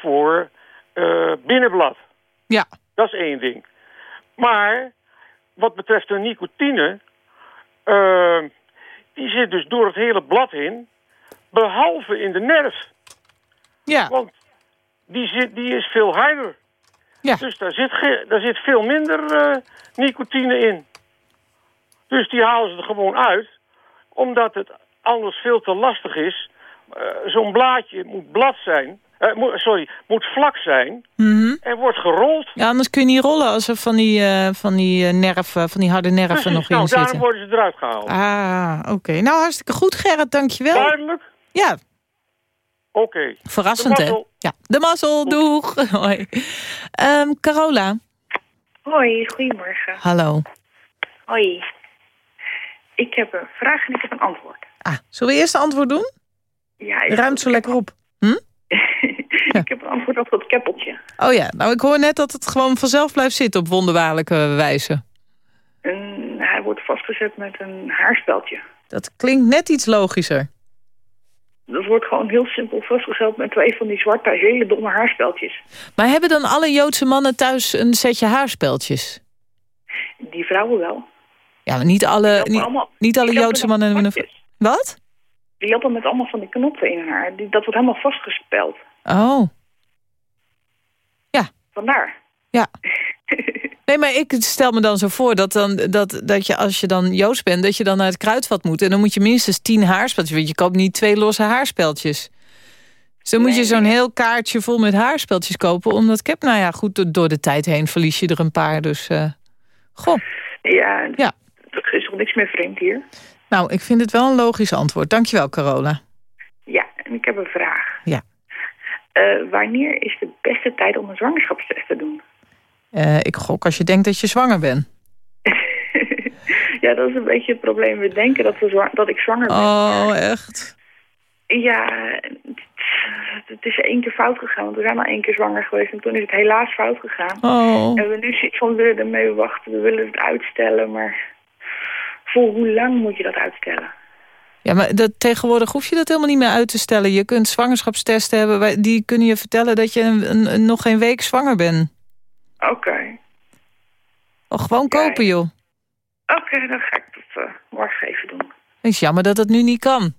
voor eh, binnenblad. Ja. Dat is één ding. Maar wat betreft de nicotine... eh, die zit dus door het hele blad heen... behalve in de nerf. Ja. Want die, zit, die is veel harder. Ja. Dus daar zit, ge- daar zit veel minder eh, nicotine in. Dus die halen ze er gewoon uit. Omdat het anders veel te lastig is. Eh, Zo'n blaadje moet blad zijn. Eh, moet- sorry, moet vlak zijn. Mhm. En wordt gerold. Ja, anders kun je niet rollen als er van die, eh, van die eh, nerven, van die harde nerven Precies, nog in nou, daarom zitten. worden ze eruit gehaald. Ah, oké. Nou, hartstikke goed, Gerrit, dankjewel. Duidelijk? Ja, Oké. verrassend, hè? Ja, de mazzel, doeg. Hoi. Ehm, Carola, Hoi, goedemorgen. hallo. Hoi. Ik heb een vraag en ik heb een antwoord. Ah, zullen we eerst een antwoord doen? Ja, ik, Ruimt zo lekker op. ik heb een antwoord op dat keppeltje. Oh ja, nou ik hoor net dat het gewoon vanzelf blijft zitten op wonderbaarlijke wijze. En hij wordt vastgezet met een haarspeldje. Dat klinkt net iets logischer. Dat wordt gewoon heel simpel vastgezet met twee van die zwarte, hele domme haarspeltjes. Maar hebben dan alle Joodse mannen thuis een setje haarspeltjes? Die vrouwen wel. Ja, maar niet alle, niet, allemaal- niet alle Joodse mannen hebben een... Wat? Die lopen met allemaal van die knoppen in hun haar. Die, dat wordt helemaal vastgespeld. Oh, Vandaar. ja. Nee, maar ik stel me dan zo voor dat, dan, dat, dat je als je dan Joods bent... dat je dan naar het kruidvat moet. En dan moet je minstens tien haarspeltjes. Want je koopt niet twee losse haarspeltjes. Dus dan moet je zo'n heel kaartje vol met haarspeltjes kopen. Omdat ik heb, nou ja, goed, door- door de tijd heen verlies je er een paar. Dus, eh, goh. Ja, Ja. er is toch niks meer vreemd hier? Nou, ik vind het wel een logisch antwoord. Dankjewel, Carola. Ja, en ik heb een vraag. Ja. Eh, wanneer is de beste tijd om een zwangerschapstest te doen? Eh, ik gok als je denkt dat je zwanger bent. Ja, dat is een beetje het probleem. We denken dat, we dat ik zwanger ben. Oh, echt? Ja, het is één keer fout gegaan. Want we zijn al één keer zwanger geweest. En toen is het helaas fout gegaan. Oh. En we nu zitten van, we willen ermee wachten. We willen het uitstellen. Maar voor hoe lang moet je dat uitstellen? Ja, maar dat, tegenwoordig hoef je dat helemaal niet meer uit te stellen. Je kunt zwangerschapstesten hebben. Die kunnen je vertellen dat je een, nog geen week zwanger bent. Oké. Oh, gewoon kopen, joh. Oké, dan ga ik dat eh, morgen even doen. Het is jammer dat het nu niet kan.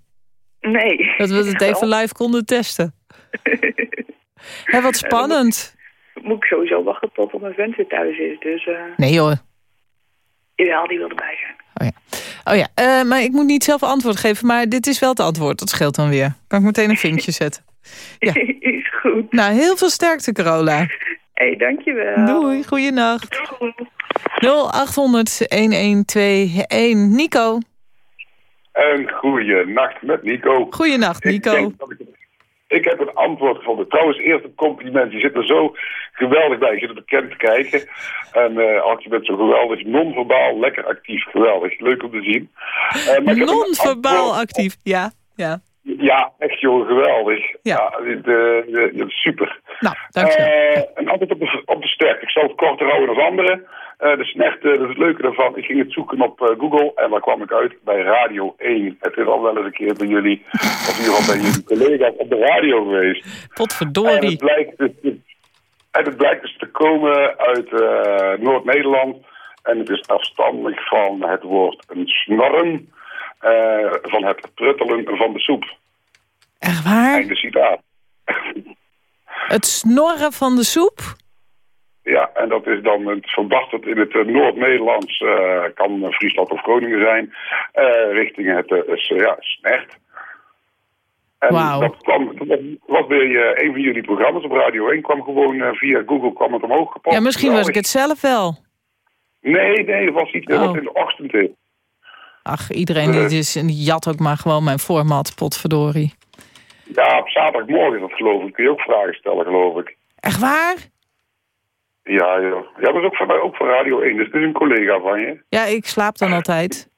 Nee. Dat we het even live konden testen. Ja, wat spannend. Moet ik sowieso wachten tot mijn vent weer thuis is. Dus eh Nee joh. jawel, die wil erbij zijn. Oh ja, eh, maar ik moet niet zelf antwoord geven, maar dit is wel het antwoord. Dat scheelt dan weer. Kan ik meteen een vinkje zetten. Ja. is goed. Nou, heel veel sterkte, Carola. Hé, hey, dankjewel. Doei, goeienacht. 0800-1121. Nico. Een goede nacht met Nico. Goeienacht, Nico. Ik, denk dat ik, het- ik heb een antwoord gevonden. Trouwens, eerst een compliment. Je zit er zo geweldig bij. Je zit de kent te kijken. En eh Art, je bent zo geweldig. Non-verbaal, lekker actief. Geweldig. Leuk om te zien. Een Non-verbaal actief. Ja, ja. Ja, echt joh, geweldig. Ja. dit, eh, dit- dit is super. Nou, dankjewel. Eh, een antwoord op de, op de sterk. Ik zal het korter houden dan anderen. De snert, eh, dat is het leuke daarvan. Ik ging het zoeken op Google en daar kwam ik uit bij Radio 1. Het is al wel eens een keer bij jullie, of in ieder geval bij jullie collega's op de radio geweest. En Potverdorie. het blijkt dus, en het blijkt dus te komen uit eh, Noord-Nederland. En het is afstandelijk van het woord een snorren, eh, van het pruttelen van de soep. Echt waar? Einde citaat. Het snorren van de soep? Ja, en dat is dan het verbasterd in het eh, Noord-Nederlands, kan Friesland of Groningen zijn, richting het ja, snert. En Wauw. dat kwam, dat was bij eh, een van jullie programma's op Radio 1, kwam gewoon eh, via Google kwam het omhoog gepopt. Ja, misschien was ik het zelf wel. Nee, nee, het was iets eh, Oh. wat in de ochtend is. Ach, iedereen die, is, die jat ook maar gewoon mijn format, potverdorie. Ja, op zaterdagmorgen dat geloof ik. Kun je ook vragen stellen, geloof ik. Echt waar? Ja, joh. Ja, dat is ook voor, ook voor Radio 1. Dus het is een collega van je. Ja, ik slaap dan altijd.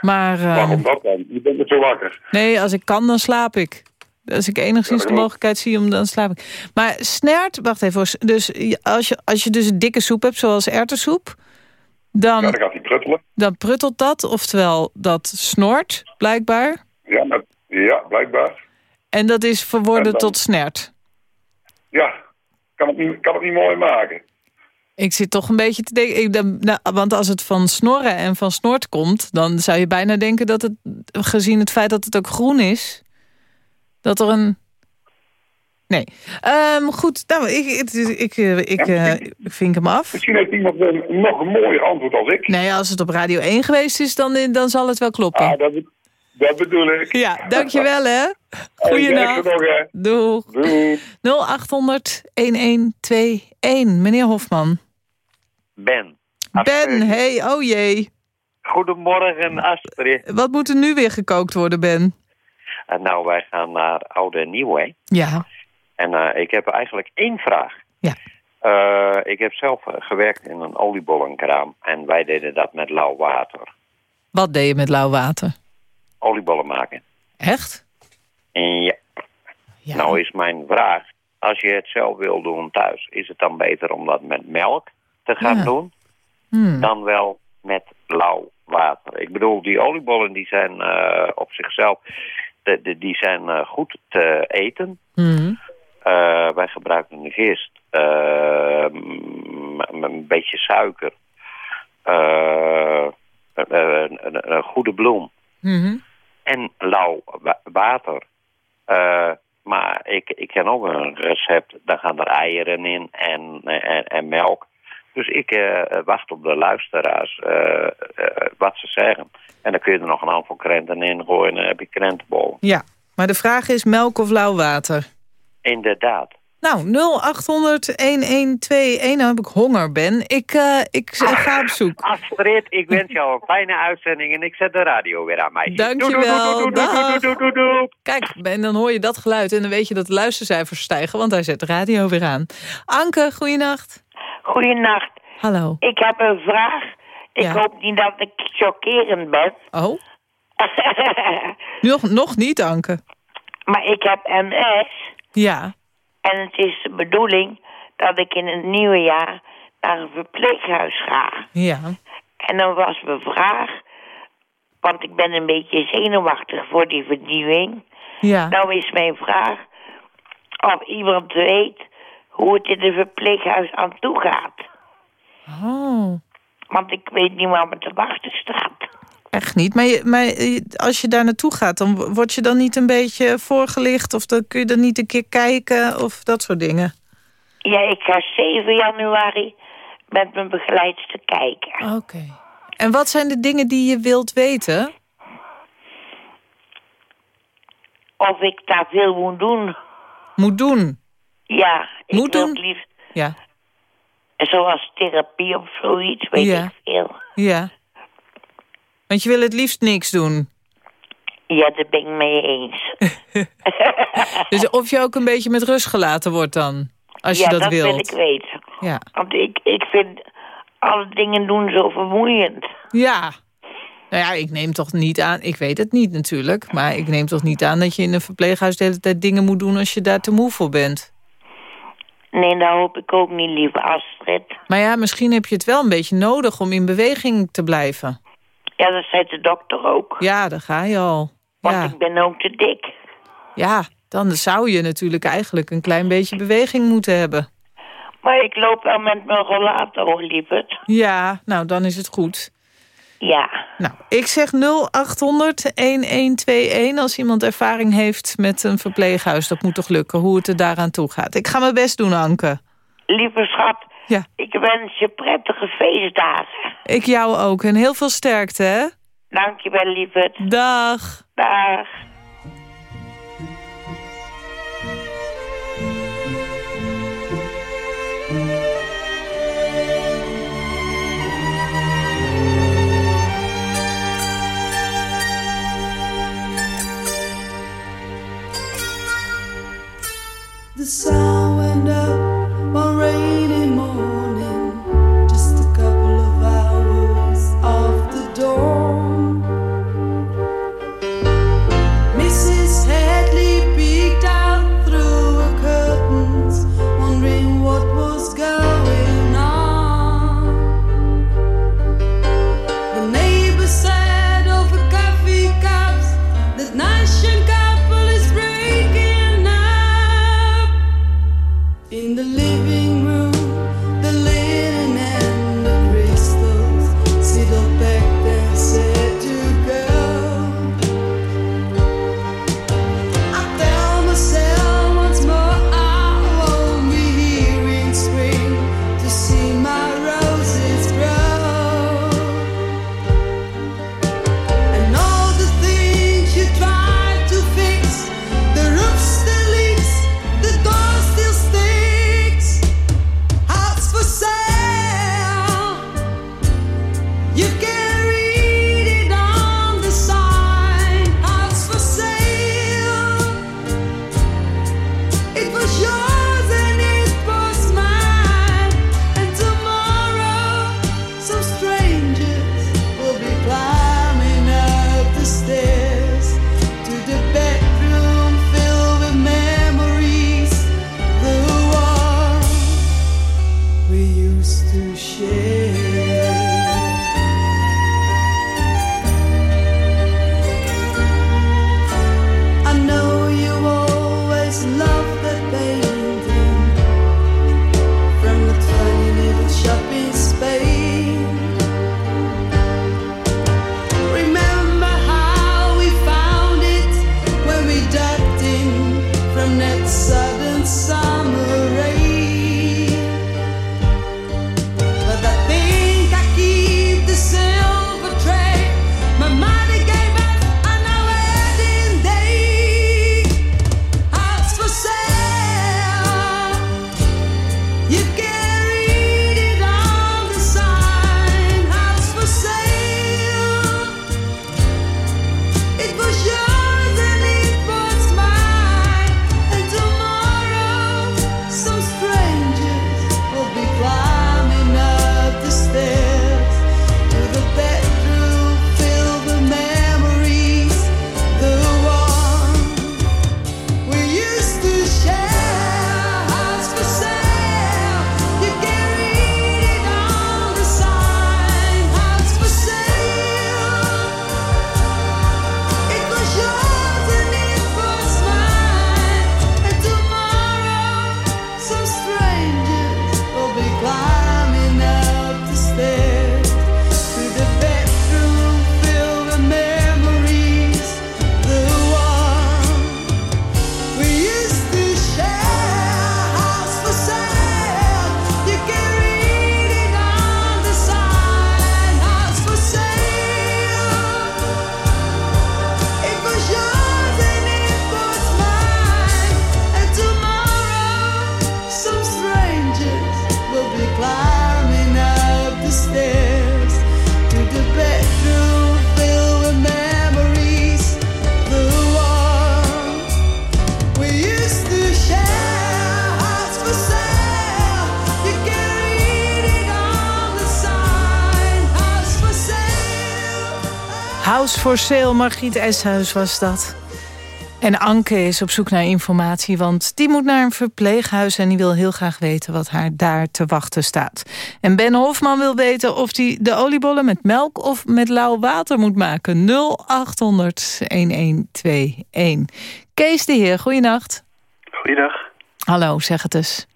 Maar eh, Waarom dat dan? Je bent net zo wakker. nee, als ik kan, dan slaap ik. Als ik enigszins de mogelijkheid zie, om, dan slaap ik. Maar snert, wacht even. Dus als je, als je dus een dikke soep hebt, zoals erwtensoep... Dan, Ja, dan gaat hij pruttelen. dan pruttelt dat, oftewel dat snort, blijkbaar. Ja, maar, ja blijkbaar. En dat is verworden dan- tot snert. Ja, kan het niet, kan het niet mooi maken. Ik zit toch een beetje te denken... Ik, nou, want als het van snorren en van snort komt... dan zou je bijna denken dat het, gezien het feit dat het ook groen is... dat er een... Nee. Ehm, goed, nou, ik, ik, ik, eh, ik, eh, ik vink hem af. Misschien heeft iemand een, nog een mooier antwoord als ik. Nee, als het op Radio 1 geweest is, dan, eh, dan zal het wel kloppen. Ah, dat, dat bedoel ik. Ja, dankjewel hè. Goeienacht. Doeg. 0800 1121. Meneer Hofman. Ben. Ben, hey, oh jee. Goedemorgen, Astrid. Wat moet er nu weer gekookt worden, Ben? En nou, wij gaan naar Oude en Nieuw, hè. Ja. En eh, ik heb eigenlijk één vraag. Ja. Eh, ik heb zelf eh, gewerkt in een oliebollenkraam. En wij deden dat met lauw water. Wat deed je met lauw water? Oliebollen maken. Echt? En ja. Nou is mijn vraag. Als je het zelf wil doen thuis, is het dan beter om dat met melk te gaan Ja. doen? Hmm. Dan wel met lauw water. Ik bedoel, die oliebollen die zijn eh, op zichzelf... de- de- die zijn eh, goed te eten. Mhm. Eh, wij gebruiken gist. een beetje suiker. een, een- een goede bloem. Mhm. En lauw wa- water. Maar ik, ik ken ook een recept. Daar gaan er eieren in en, en, en melk. Dus ik eh, wacht op de luisteraars eh, eh, wat ze zeggen. En dan kun je er nog een aantal krenten in gooien en dan heb je krentenbol. Ja, maar de vraag is melk of lauw water? Inderdaad. Nou, 0800 1121 heb ik honger, Ben. Ik, ik ga op zoek. Astrid, ik wens jou een fijne uitzending en ik zet de radio weer aan, mij. Dankjewel. Kijk, Ben, dan hoor je dat geluid en dan weet je dat de luistercijfers stijgen... want hij zet de radio weer aan. Anke, goeienacht. Goeienacht. Hallo. Ik heb een vraag. Ik Ja. hoop niet dat ik chockerend ben. Oh? Nog, nog niet, Anke. maar ik heb MS. Ja. En het is de bedoeling dat ik in het nieuwe jaar naar een verpleeghuis ga. Ja. En dan was mijn vraag, want ik ben een beetje zenuwachtig voor die vernieuwing. Ja. Nou is mijn vraag of iemand weet hoe het in een verpleeghuis aan toe gaat. Oh. Want ik weet niet waar me te wachten staat. Echt niet. Maar, je, maar als je daar naartoe gaat, dan word je dan niet een beetje voorgelicht... of dan kun je dan niet een keer kijken of dat soort dingen? Ja, ik ga 7 januari met mijn begeleidster kijken. Oké. En wat zijn de dingen die je wilt weten? Of ik daar veel moet doen. Moet doen? Ja, ik Moet wil doen? het liefst... Ja. Zoals therapie of zoiets, weet Ja. ik veel. Ja. Want je wil het liefst niks doen. Ja, daar ben ik mee eens. Dus of je ook een beetje met rust gelaten wordt dan? Als je ja, dat, dat wilt. wil ik weten. Ja. Want ik, ik vind alle dingen doen zo vermoeiend. Ja. Nou ja, ik neem toch niet aan... Ik weet het niet natuurlijk. Maar ik neem toch niet aan dat je in een verpleeghuis de hele tijd dingen moet doen... als je daar te moe voor bent. Nee, dat hoop ik ook niet, lieve Astrid. Maar ja, misschien heb je het wel een beetje nodig om in beweging te blijven. Ja, dat zei de dokter ook. Ja, daar ga je al. Want Ja. ik ben ook te dik. ja, dan zou je natuurlijk eigenlijk een klein beetje beweging moeten hebben. Maar ik loop wel met mijn rollator, lieverd. Ja, nou dan is het goed. Ja. Nou, ik zeg 0800-1121 als iemand ervaring heeft met een verpleeghuis. Dat moet toch lukken, hoe het er daaraan toe gaat. Ik ga mijn best doen, Anke. Lieve schat, Ja. ik wens je prettige feestdagen. Ik jou ook. En heel veel sterkte, hè? Dankjewel, lieverd. Dag. Dag. the sound. House for Sale, Margriet Eshuis was dat. En Anke is op zoek naar informatie, want die moet naar een verpleeghuis... en die wil heel graag weten wat haar daar te wachten staat. En Ben Hofman wil weten of hij de oliebollen met melk of met lauw water moet maken. 0800-1121. Kees de Heer, goeienacht. Goeiedag. Hallo, zeg het eens.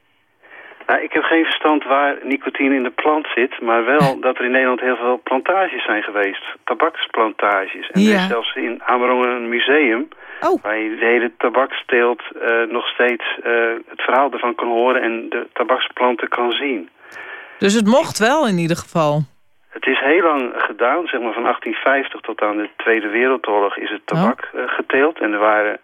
Nou, ik heb geen verstand waar nicotine in de plant zit... maar wel dat er in Nederland heel veel plantages zijn geweest. Tabaksplantages. En er is zelfs in Amerongen een museum... Oh. waar je de hele tabaksteelt uh, nog steeds uh, het verhaal ervan kan horen... en de tabaksplanten kan zien. Dus het mocht wel in ieder geval? Het is heel lang gedaan, zeg maar van 1850 tot aan de Tweede Wereldoorlog is het tabak uh, geteeld. En er waren,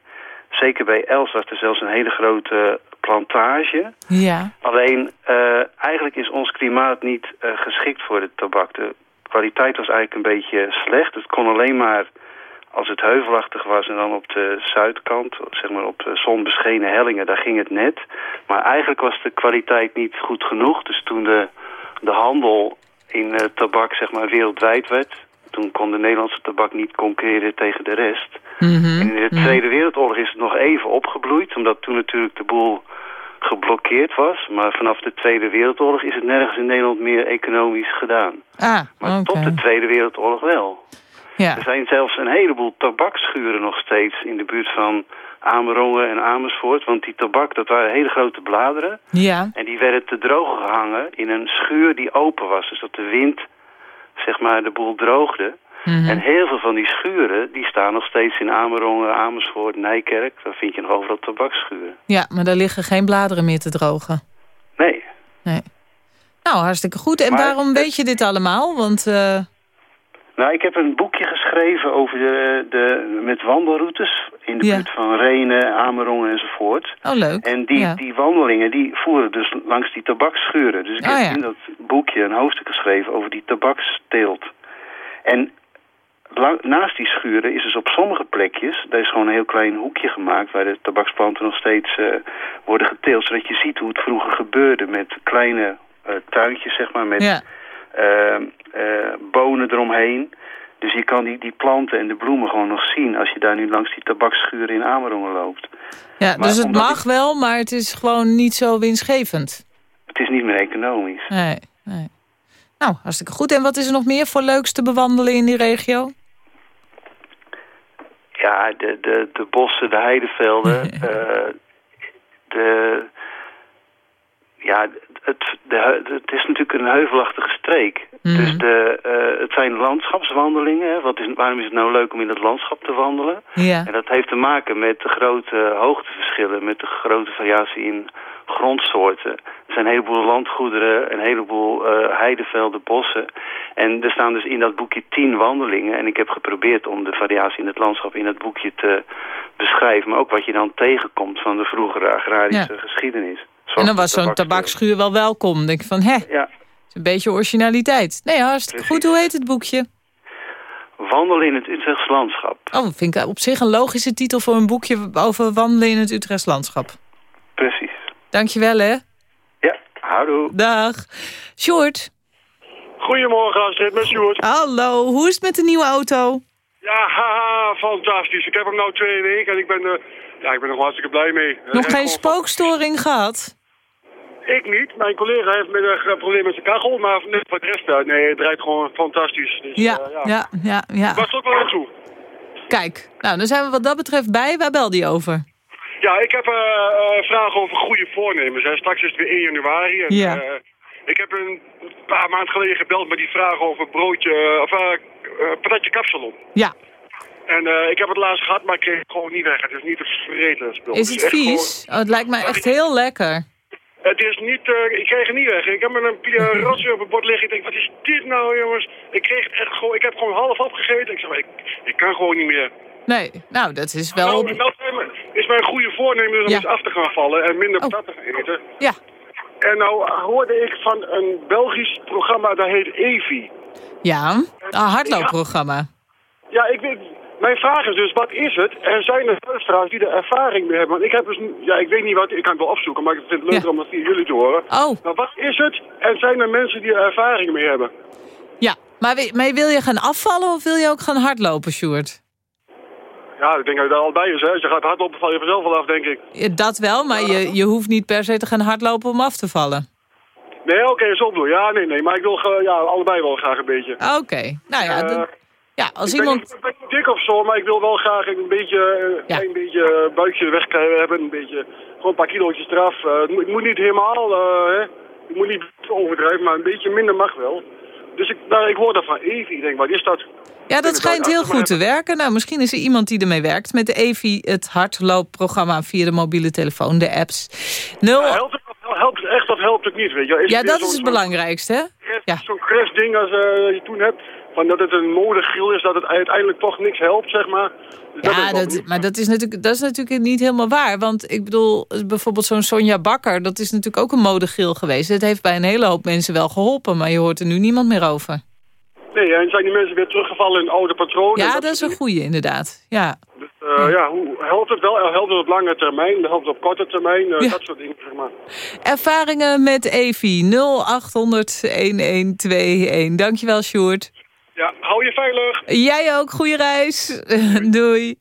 zeker bij Els was er zelfs een hele grote plantage. Ja. Alleen, uh, eigenlijk is ons klimaat niet uh, geschikt voor de tabak. De kwaliteit was eigenlijk een beetje slecht. Het kon alleen maar als het heuvelachtig was en dan op de zuidkant, zeg maar op zonbeschenen hellingen, daar ging het net. Maar eigenlijk was de kwaliteit niet goed genoeg. Dus toen de, de handel in uh, tabak zeg maar wereldwijd werd, toen kon de Nederlandse tabak niet concurreren tegen de rest. Mm -hmm. En in de Tweede Wereldoorlog is het nog even opgebloeid, omdat toen natuurlijk de boel geblokkeerd was. Maar vanaf de Tweede Wereldoorlog is het nergens in Nederland meer economisch gedaan. Ah, maar okay. tot de Tweede Wereldoorlog wel. Ja. Er zijn zelfs een heleboel tabakschuren nog steeds in de buurt van Amerongen en Amersfoort. Want die tabak, dat waren hele grote bladeren. Ja. En die werden te droog gehangen in een schuur die open was. Dus dat de wind, zeg maar, de boel droogde. Mm -hmm. En heel veel van die schuren, die staan nog steeds in Amerongen, Amersfoort, Nijkerk. Daar vind je nog overal tabaksschuren. Ja, maar daar liggen geen bladeren meer te drogen. Nee. Nee. Nou, hartstikke goed. En maar, waarom weet je dit allemaal? Want... Uh... Nou, ik heb een boekje geschreven over de, de, met wandelroutes in de ja. buurt van Renen, Amerongen enzovoort. Oh, leuk. En die, ja. die wandelingen, die voeren dus langs die tabakschuren. Dus ik oh, heb ja. in dat boekje een hoofdstuk geschreven over die tabaksteelt. En lang, naast die schuren is dus op sommige plekjes, daar is gewoon een heel klein hoekje gemaakt waar de tabaksplanten nog steeds uh, worden geteeld. Zodat je ziet hoe het vroeger gebeurde met kleine uh, tuintjes, zeg maar, met... Uh, uh, bonen eromheen. Dus je kan die, die planten en de bloemen gewoon nog zien... als je daar nu langs die tabakschuren in Amerongen loopt. Ja, maar dus het mag ik... wel, maar het is gewoon niet zo winstgevend. Het is niet meer economisch. Nee, nee. Nou, hartstikke goed. En wat is er nog meer voor leuks te bewandelen in die regio? Ja, de, de, de bossen, de heidevelden. uh, de... Ja, het, de, het is natuurlijk een heuvelachtige streek. Mm. Dus de, uh, het zijn landschapswandelingen. Hè. Wat is, waarom is het nou leuk om in het landschap te wandelen? En dat heeft te maken met de grote hoogteverschillen, met de grote variatie in grondsoorten. Er zijn een heleboel landgoederen, een heleboel uh, heidevelden, bossen. En er staan dus in dat boekje tien wandelingen. En ik heb geprobeerd om de variatie in het landschap in dat boekje te beschrijven. Maar ook wat je dan tegenkomt van de vroegere agrarische ja. geschiedenis. En dan was zo'n tabakschuur wel welkom. denk ik van, hè, ja. een beetje originaliteit. Nee, hartstikke goed. Hoe heet het boekje? Wandelen in het Utrechts landschap. Oh, vind ik op zich een logische titel voor een boekje over wandelen in het Utrechts landschap. Precies. Dankjewel, hè. Ja, houdoe. Dag. Sjoerd. Goedemorgen, Astrid, met Sjoerd. Hallo, hoe is het met de nieuwe auto? Ja, haha, fantastisch. Ik heb hem nu twee weken en ik ben, uh, ja, ik ben er hartstikke blij mee. Nog geen spookstoring gehad? Ik niet. Mijn collega heeft met een probleem met zijn kachel, maar voor de rest, nee, het draait gewoon fantastisch. Dus, ja, uh, ja, ja, ja, ja. Was er ook wel aan toe. Kijk, nou, dan zijn we wat dat betreft bij. Waar belde je over? Ja, ik heb uh, uh, vragen over goede voornemens. Hè. Straks is het weer 1 januari. En, ja. ik heb een paar maanden geleden gebeld met die vraag over broodje, of patatje kapsalon. Ja. En uh, ik heb het laatst gehad, maar ik kreeg het gewoon niet weg. Het is niet te vreten spul. Is het, het is vies? Gewoon... Oh, het lijkt me echt heel lekker. Het is niet, uh, ik kreeg het niet weg. Ik heb met een uh, op het bord liggen. Ik denk, wat is dit nou jongens? Ik kreeg het echt gewoon, ik heb gewoon half opgegeten. Ik zeg, ik, ik kan gewoon niet meer. Nee, nou dat is wel... Nou, nou is mijn goede voornemen om ja. eens af te gaan vallen en minder oh. patat te gaan eten. Ja. En nou hoorde ik van een Belgisch programma, dat heet EVI. Ja, een hardloopprogramma. Ja, ik weet... Mijn vraag is dus, wat is het? En zijn er luisteraars die er ervaring mee hebben? Want ik heb dus, ja, ik weet niet wat, ik kan het wel opzoeken, maar ik vind het leuk ja. om dat via jullie te horen. Oh. Maar wat is het? En zijn er mensen die er ervaring mee hebben? Ja, Maar, wi- maar wil je gaan afvallen of wil je ook gaan hardlopen, Sjoerd? Ja, ik denk dat het allebei is. Hè. Als je gaat hardlopen, val je vanzelf wel af, denk ik. Ja, Dat wel, maar je, je hoeft niet per se te gaan hardlopen om af te vallen. Nee, oké, zo bedoel je. Ja, nee, nee. Maar ik wil ja, allebei wel graag een beetje. Oké, nou ja, Eh, ja als ik ben iemand... niet- Ik ben niet dik of zo, maar ik wil wel graag een beetje, een klein beetje buikje wegkrijgen hebben. Een beetje, gewoon een paar kilootjes eraf. Eh, het, moet, niet helemaal, eh, hè. Het moet niet overdrijven, maar een beetje minder mag wel. Dus ik, nou, ik hoor dat van Evie. Ik denk, wat is dat? Ja, dat schijnt heel goed te werken. Nou, misschien is er iemand die ermee werkt met de EVI, het hardloopprogramma via de mobiele telefoon, de apps. Nul... Ja, helpt, het, helpt het echt of helpt het niet, weet je? Ja, dat is het belangrijkste, hè? Ja. Zo'n crashding als eh, je toen hebt, van dat het een modegril is, dat het uiteindelijk toch niks helpt, zeg maar. Dus dat Ja, dat, maar dat is, natuurlijk, dat is natuurlijk niet helemaal waar. Want ik bedoel, bijvoorbeeld zo'n Sonja Bakker... dat is natuurlijk ook een modegil geweest. Het heeft bij een hele hoop mensen wel geholpen... maar je hoort er nu niemand meer over. Nee, en zijn die mensen weer teruggevallen in oude patronen? Ja, dat is een goeie inderdaad. Ja. Eh, ja, hoe helpt het wel? Helpt het op lange termijn? Helpt het op korte termijn? Eh, Dat soort dingen, zeg maar. Ervaringen met EVI 0800-1121. Dankjewel, Sjoerd. Ja, hou je veilig. Jij ook, goede reis. Doei.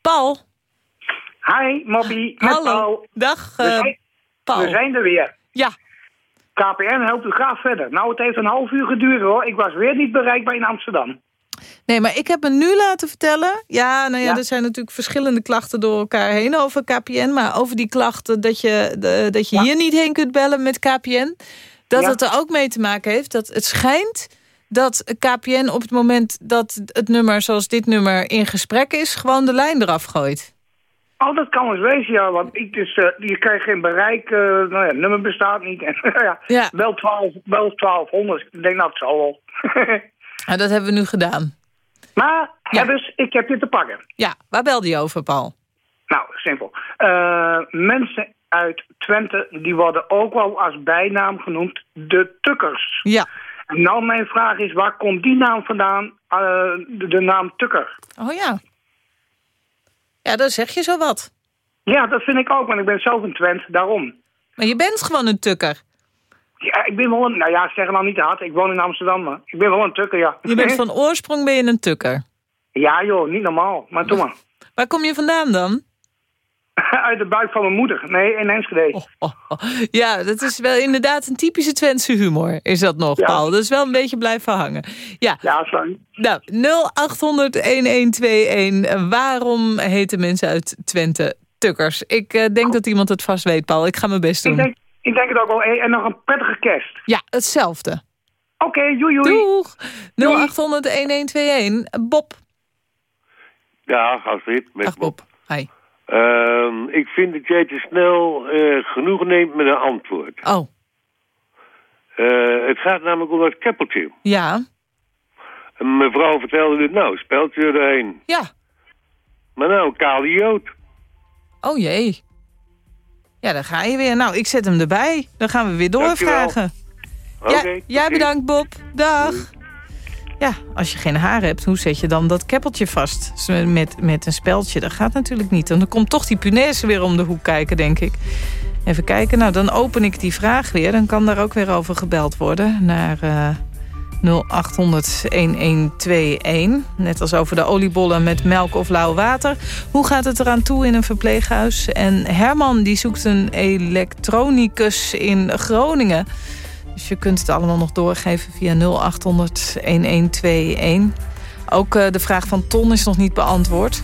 Paul. Hi, Mobby. Hallo. Paul. Dag, We eh, zijn, Paul. we zijn er weer. Ja. KPN helpt u graag verder. Nou, het heeft een half uur geduurd hoor. Ik was weer niet bereikbaar in Amsterdam. Nee, maar ik heb me nu laten vertellen... Ja, nou ja, Ja. er zijn natuurlijk verschillende klachten door elkaar heen over KPN... maar over die klachten dat je, de, dat je hier niet heen kunt bellen met KPN... dat Ja. het er ook mee te maken heeft dat het schijnt... dat KPN op het moment dat het nummer zoals dit nummer in gesprek is... gewoon de lijn eraf gooit. Oh, dat kan eens wezen, ja. Want ik dus, eh, je krijgt geen bereik. eh, nou ja, het nummer bestaat niet. En, ja, Wel, 12, wel 1200. Ik denk, nou, het zal wel. Nou, dat hebben we nu gedaan. maar, ik heb dit te pakken. Ja, waar belde je over, Paul? Nou, simpel. Eh, mensen uit Twente, die worden ook wel als bijnaam genoemd de tukkers. Ja. Nou, mijn vraag is, waar komt die naam vandaan, eh, de, de naam tukker? Oh ja. Ja, dan zeg je zo wat. Ja, dat vind ik ook, want ik ben zelf een Twent, daarom. Maar je bent gewoon een tukker. Ja, ik ben wel een, nou ja, zeg het nou niet te hard, ik woon in Amsterdam, maar ik ben wel een tukker, ja. Je bent van oorsprong ben je een tukker. Ja joh, niet normaal, maar doe maar. Waar kom je vandaan dan? Uit de buik van mijn moeder, nee, in Enschede. Ja, dat is wel inderdaad een typische Twentse humor, is dat nog, Ja. Paul. Dat is wel een beetje blijven hangen. Ja, ja sorry. Nou, 0800-1121. Waarom heten mensen uit Twente tukkers? Ik eh, denk dat iemand het vast weet, Paul. Ik ga mijn best doen. Ik denk, ik denk het ook wel, en nog een prettige kerst. Ja, hetzelfde. Oké, joei joei. Doeg! 0800-1121. Bob. Ja, Astrid, met Bob. Ehm, ik vind dat jij te snel eh, genoegen neemt met een antwoord. Oh. Eh, het gaat namelijk om dat keppeltje. Ja. En mevrouw vertelde dit nou, speeltje erheen. Ja. Maar nou, kale jood. Oh jee. Ja, daar ga je weer. Nou, ik zet hem erbij. Dan gaan we weer doorvragen. Oké, Ja, jij bedankt, Bob. Dag. Ja, als je geen haar hebt, hoe zet je dan dat keppeltje vast? Met, met een speldje, dat gaat natuurlijk niet. En dan komt toch die punaise weer om de hoek kijken, denk ik. Even kijken, nou dan open ik die vraag weer. Dan kan daar ook weer over gebeld worden naar eh 0800-1121. Net als over de oliebollen met melk of lauw water. Hoe gaat het eraan toe in een verpleeghuis? En Herman die zoekt een elektronicus in Groningen... Je kunt het allemaal nog doorgeven via 0800-1121. Ook eh, de vraag van Ton is nog niet beantwoord.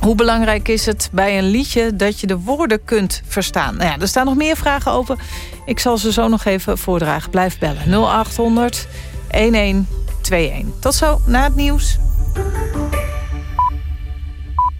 Hoe belangrijk is het bij een liedje dat je de woorden kunt verstaan? Nou ja, er staan nog meer vragen over. Ik zal ze zo nog even voordragen. Blijf bellen. 0800 1121. Tot zo, na het nieuws.